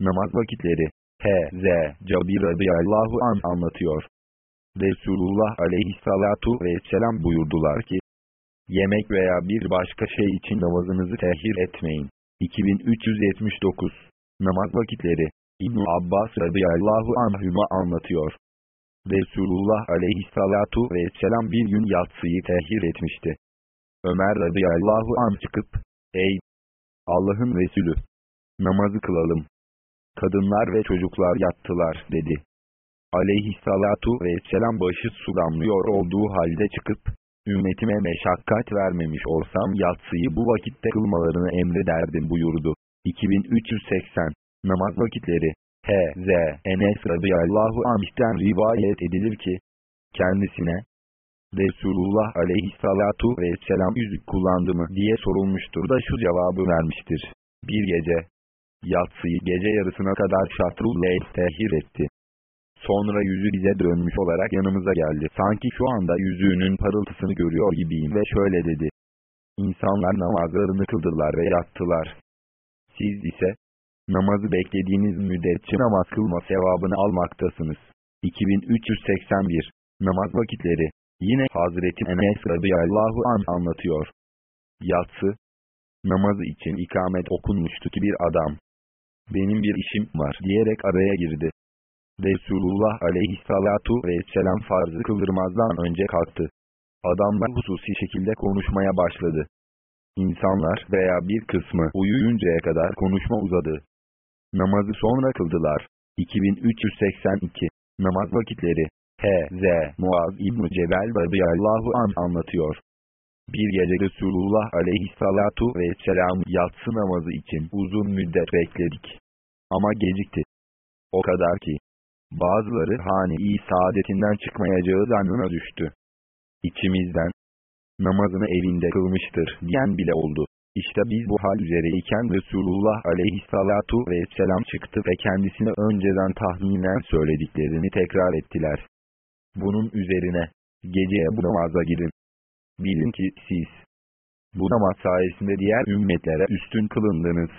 Namaz vakitleri H.Z. Cabir radıyallahu an anlatıyor. Resulullah aleyhissalatu vesselam buyurdular ki, Yemek veya bir başka şey için namazınızı tehir etmeyin. 2379 Namaz vakitleri İbn Abbas radıyallahu anhüma anlatıyor. Resulullah aleyhissalatu vesselam bir gün yatsıyı tehir etmişti. Ömer radıyallahu anh çıkıp, Ey Allah'ın Resulü! Namazı kılalım. Kadınlar ve çocuklar yattılar dedi. Aleyhissalatu vesselam başı su damlıyor olduğu halde çıkıp, ümmetime meşakkat vermemiş olsam yatsıyı bu vakitte kılmalarını emrederdim buyurdu. 2380 Namaz vakitleri H.Z. Enes radıyallahu anh'ten rivayet edilir ki, kendisine, Resulullah aleyhissalatu vesselam yüzük kullandı mı diye sorulmuştur da şu cevabı vermiştir. Bir gece, yatsıyı gece yarısına kadar şatrul leyl tehir etti. Sonra yüzü bize dönmüş olarak yanımıza geldi. Sanki şu anda yüzüğünün parıltısını görüyor gibiyim ve şöyle dedi. İnsanlar namazlarını kıldılar ve yattılar. Siz ise, namazı beklediğiniz müddetçe namaz kılma sevabını almaktasınız. 2381 Namaz vakitleri Yine Hazreti Enes radıyallahu an anlatıyor. Yatsı, namazı için ikamet okunmuştu ki bir adam, benim bir işim var diyerek araya girdi. Resulullah aleyhissalatu vesselam farzı kıldırmazdan önce kalktı. Adamla hususi şekilde konuşmaya başladı. İnsanlar veya bir kısmı uyuyuncaya kadar konuşma uzadı. Namazı sonra kıldılar. 2382 Namaz vakitleri H.Z. Muaz İbn-i Cebel radıyallahu an anlatıyor. Bir gece Resulullah aleyhissalatu vesselam yatsı namazı için uzun müddet bekledik. Ama gecikti. O kadar ki, bazıları hane-i saadetinden çıkmayacağı zannına düştü. İçimizden, namazını evinde kılmıştır diyen bile oldu. İşte biz bu hal üzereyken Resulullah aleyhissalatu vesselam çıktı ve kendisine önceden tahminen söylediklerini tekrar ettiler. Bunun üzerine, geceye bu namaza girin. Bilin ki siz, bu namaz sayesinde diğer ümmetlere üstün kılındınız.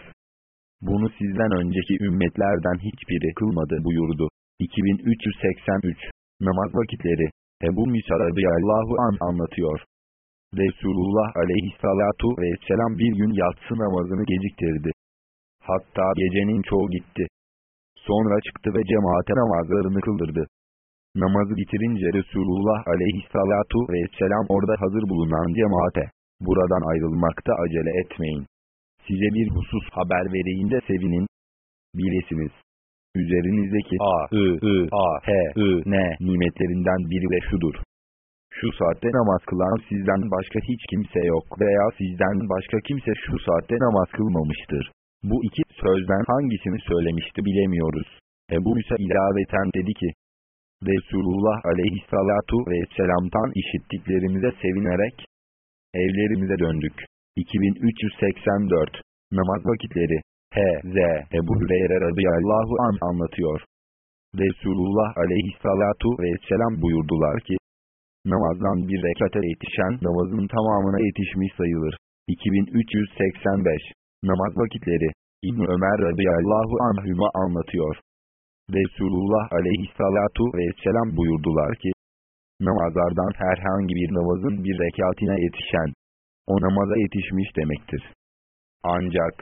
Bunu sizden önceki ümmetlerden hiçbiri kılmadı buyurdu. 2383 Namaz vakitleri Ebu Musa radıyallahu an anlatıyor. Resulullah aleyhissalatu vesselam bir gün yatsı namazını geciktirdi. Hatta gecenin çoğu gitti. Sonra çıktı ve cemaate namazlarını kıldırdı. Namazı bitirince Resulullah aleyhissalatu vesselam orada hazır bulunan cemaate, buradan ayrılmakta acele etmeyin. Size bir husus haber vereyim de sevinin. Bilesiniz. Üzerinizdeki A, I, I, A, H, I, N nimetlerinden biri de şudur. Şu saatte namaz kılan sizden başka hiç kimse yok veya sizden başka kimse şu saatte namaz kılmamıştır. Bu iki sözden hangisini söylemişti bilemiyoruz. Ebu Musa ilaveten dedi ki, Resulullah aleyhissalatu vesselam'tan işittiklerimize sevinerek, evlerimize döndük. 2384 Namaz vakitleri H.Z. Ebu Hüreyre radıyallahu an anlatıyor. Resulullah aleyhissalatu vesselam buyurdular ki, namazdan bir rekate yetişen namazın tamamına yetişmiş sayılır. 2385 Namaz vakitleri İbn Ömer radıyallahu anhüma anlatıyor. Resulullah aleyhissalatu vesselam buyurdular ki, namazlardan herhangi bir namazın bir rekatine yetişen, o namaza yetişmiş demektir. Ancak,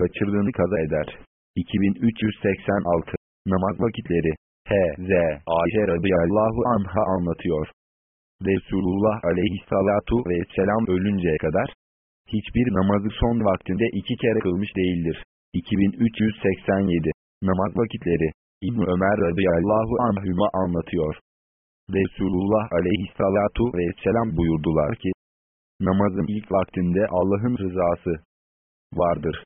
kaçırdığını kaza eder. 2386 Namaz vakitleri H.Z. Ayşe radıyallahu anha anlatıyor. Resulullah aleyhissalatu vesselam ölünceye kadar, hiçbir namazı son vaktinde iki kere kılmış değildir. 2387 Namaz vakitleri İbn Ömer radıyallahu anhüma anlatıyor. Resulullah aleyhissalatu vesselam buyurdular ki, namazın ilk vaktinde Allah'ın rızası vardır.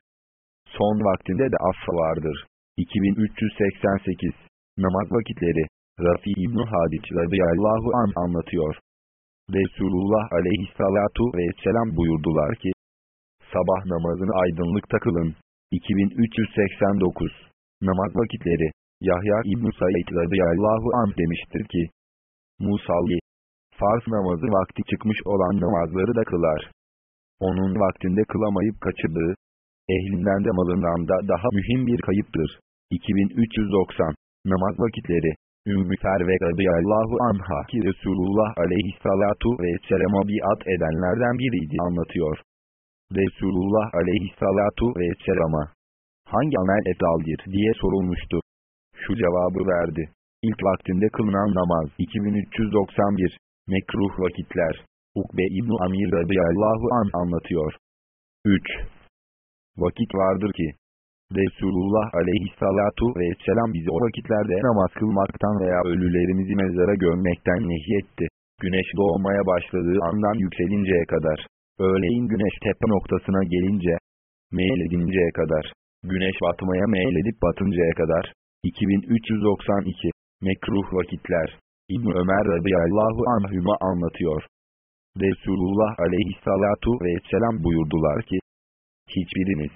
Son vaktinde de aff vardır. 2388 Namaz vakitleri Rafi İbn-i Hadiç radıyallahu an anlatıyor. Resulullah aleyhissalatu vesselam buyurdular ki, Sabah namazını aydınlıkta kılın. 2389 Namaz vakitleri Yahya İbn-i Said radıyallahu anh demiştir ki, Musalli, farz namazı vakti çıkmış olan namazları da kılar. Onun vaktinde kılamayıp kaçırdığı, ehlinden de malından da daha mühim bir kayıptır. 2390 Namaz vakitleri Ümmü Ferve radıyallahu anha ki Resulullah aleyhissalatu vesselama biat edenlerden biriydi anlatıyor. Resulullah aleyhissalatu vesselama hangi amel etaldir diye sorulmuştu. Şu cevabı verdi. İlk vaktinde kılınan namaz 2391 Mekruh vakitler Ukbe İbn Amir radıyallahu an anlatıyor. 3. Vakit vardır ki Resulullah aleyhissalatu vesselam bizi o vakitlerde namaz kılmaktan veya ölülerimizi mezara gömmekten nehyetti. Güneş doğmaya başladığı andan yükselinceye kadar, öğleyin güneş tepe noktasına gelince, meyledinceye kadar, güneş batmaya meyledip batıncaya kadar, 2392, Mekruh vakitler, İbn Ömer radıyallahu anhüma anlatıyor. Resulullah aleyhissalatu vesselam buyurdular ki, hiçbiriniz,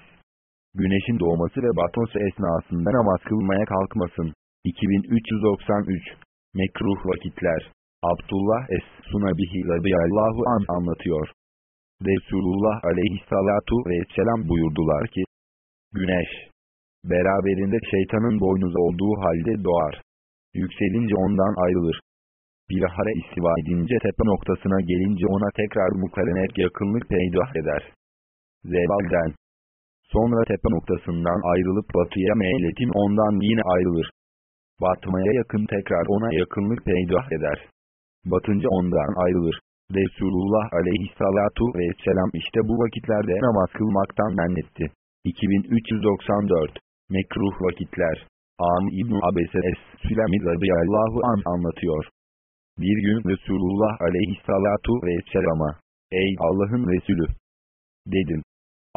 güneşin doğması ve batması esnasında namaz kılmaya kalkmasın. 2393 Mekruh vakitler Abdullah Es-Sunabihi radıyallahu an anlatıyor. Resulullah aleyhissalatu vesselam buyurdular ki, Güneş, beraberinde şeytanın boynuzu olduğu halde doğar. Yükselince ondan ayrılır. Bilahare istiva edince tepe noktasına gelince ona tekrar mukarenet yakınlık peydah eder. Zevalden, Sonra tepe noktasından ayrılıp batıya meyletim ondan yine ayrılır. Batmaya yakın tekrar ona yakınlık peydah eder. Batınca ondan ayrılır. Resulullah aleyhissalatu vesselam işte bu vakitlerde namaz kılmaktan mennetti. 2394 Mekruh vakitler Am İbn Abese Es-Sülemi radıyallahu an anlatıyor. Bir gün Resulullah aleyhissalatu vesselama Ey Allah'ın Resulü! Dedim.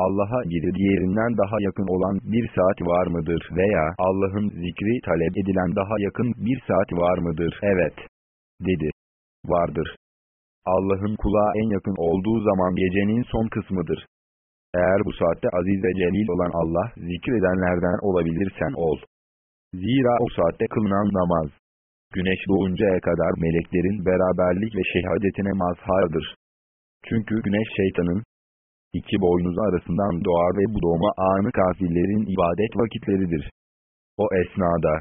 Allah'a biri diğerinden daha yakın olan bir saat var mıdır veya Allah'ın zikri talep edilen daha yakın bir saat var mıdır? Evet. Dedi. Vardır. Allah'ın kulağa en yakın olduğu zaman gecenin son kısmıdır. Eğer bu saatte aziz ve celil olan Allah zikredenlerden olabilirsen ol. Zira o saatte kılınan namaz, güneş doğuncaya kadar meleklerin beraberlik ve şehadetine mazhardır. Çünkü güneş şeytanın iki boynuzu arasından doğar ve bu doğma anı kafirlerin ibadet vakitleridir. O esnada,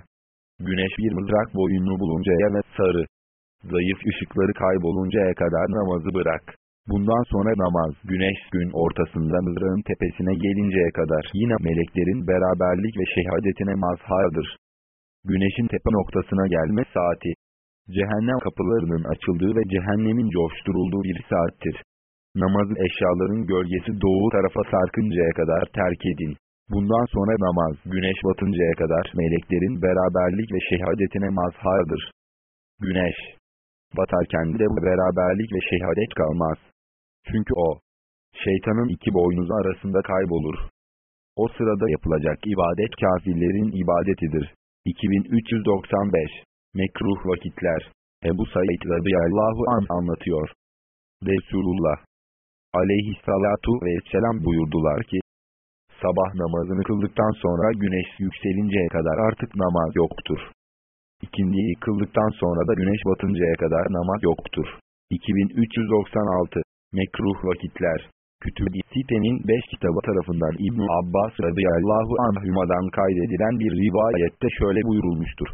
güneş bir mızrak boyunu buluncaya ve sarı, zayıf ışıkları kayboluncaya kadar namazı bırak. Bundan sonra namaz güneş gün ortasında mızrağın tepesine gelinceye kadar yine meleklerin beraberlik ve şehadetine mazhardır. Güneşin tepe noktasına gelme saati, cehennem kapılarının açıldığı ve cehennemin coşturulduğu bir saattir. Namazı eşyaların gölgesi doğu tarafa sarkıncaya kadar terk edin. Bundan sonra namaz güneş batıncaya kadar meleklerin beraberlik ve şehadetine mazhardır. Güneş batarken de beraberlik ve şehadet kalmaz. Çünkü o, şeytanın iki boynuzu arasında kaybolur. O sırada yapılacak ibadet kafirlerin ibadetidir. 2395 Mekruh vakitler Ebu Said radıyallahu an anlatıyor. Resulullah aleyhissalatu vesselam buyurdular ki, sabah namazını kıldıktan sonra güneş yükselinceye kadar artık namaz yoktur. İkindiyi kıldıktan sonra da güneş batıncaya kadar namaz yoktur. 2396 Mekruh vakitler Kütüb-i Site'nin 5 kitabı tarafından İbn Abbas radıyallahu anhümadan kaydedilen bir rivayette şöyle buyurulmuştur.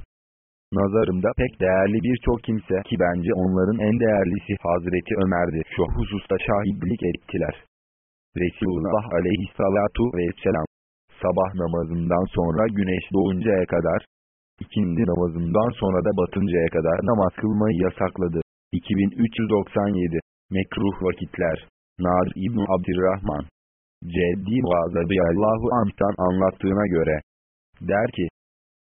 Nazarımda pek değerli birçok kimse ki bence onların en değerlisi Hazreti Ömer'di. Şu hususta şahitlik ettiler. Resulullah aleyhissalatu vesselam sabah namazından sonra güneş doğuncaya kadar, ikindi namazından sonra da batıncaya kadar namaz kılmayı yasakladı. 2397 Mekruh vakitler Nar İbn Abdirrahman Ceddi Muaz Allahu Anh'tan anlattığına göre der ki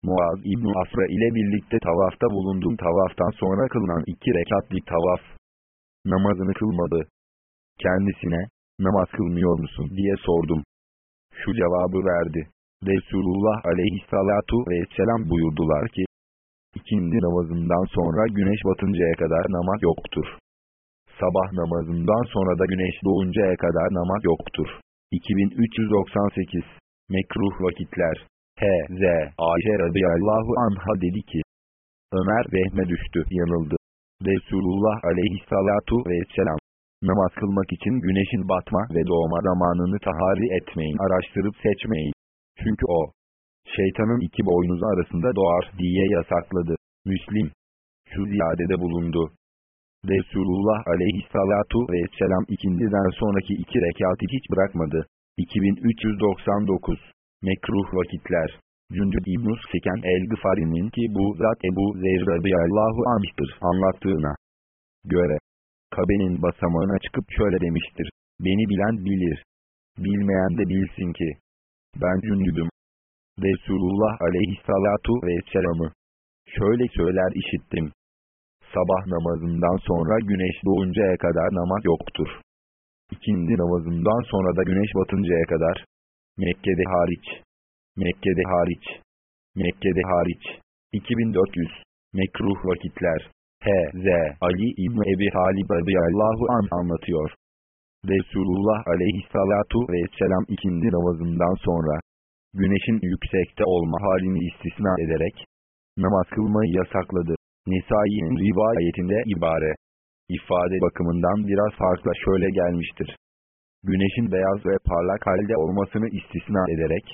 Muaz İbn Afra ile birlikte tavafta bulundum. Tavaftan sonra kılınan iki rekatlik tavaf namazını kılmadı. Kendisine namaz kılmıyor musun diye sordum. Şu cevabı verdi. Resulullah aleyhissalatu vesselam buyurdular ki, ikindi namazından sonra güneş batıncaya kadar namaz yoktur. Sabah namazından sonra da güneş doğuncaya kadar namaz yoktur. 2398 Mekruh vakitler H.Z. Ayşe radıyallahu anha dedi ki, Ömer vehme düştü, yanıldı. Resulullah aleyhissalatu vesselam, namaz kılmak için güneşin batma ve doğma zamanını tahari etmeyin, araştırıp seçmeyin. Çünkü o, şeytanın iki boynuzu arasında doğar diye yasakladı. Müslim, şu ziyadede bulundu. Resulullah aleyhissalatu vesselam ikindiden sonraki iki rekatı hiç bırakmadı. 2399 Mekruh vakitler Cündüb İbn-i Seken el-Gıfari'nin ki bu zat Ebu Zeyr radıyallahu anh'tır anlattığına göre Kabe'nin basamağına çıkıp şöyle demiştir. Beni bilen bilir. Bilmeyen de bilsin ki ben Cündüb'üm. Resulullah aleyhissalatu vesselam'ı şöyle söyler işittim. Sabah namazından sonra güneş doğuncaya kadar namaz yoktur. İkindi namazından sonra da güneş batıncaya kadar. Mekke'de hariç. Mekke'de hariç. Mekke'de hariç. 2400. Mekruh vakitler. H.Z. Ali İbni Ebi Halib radıyallahu an anlatıyor. Resulullah aleyhissalatu vesselam ikindi namazından sonra, güneşin yüksekte olma halini istisna ederek, namaz kılmayı yasakladı. Nisai'nin rivayetinde ibare, ifade bakımından biraz farklı şöyle gelmiştir. Güneşin beyaz ve parlak halde olmasını istisna ederek,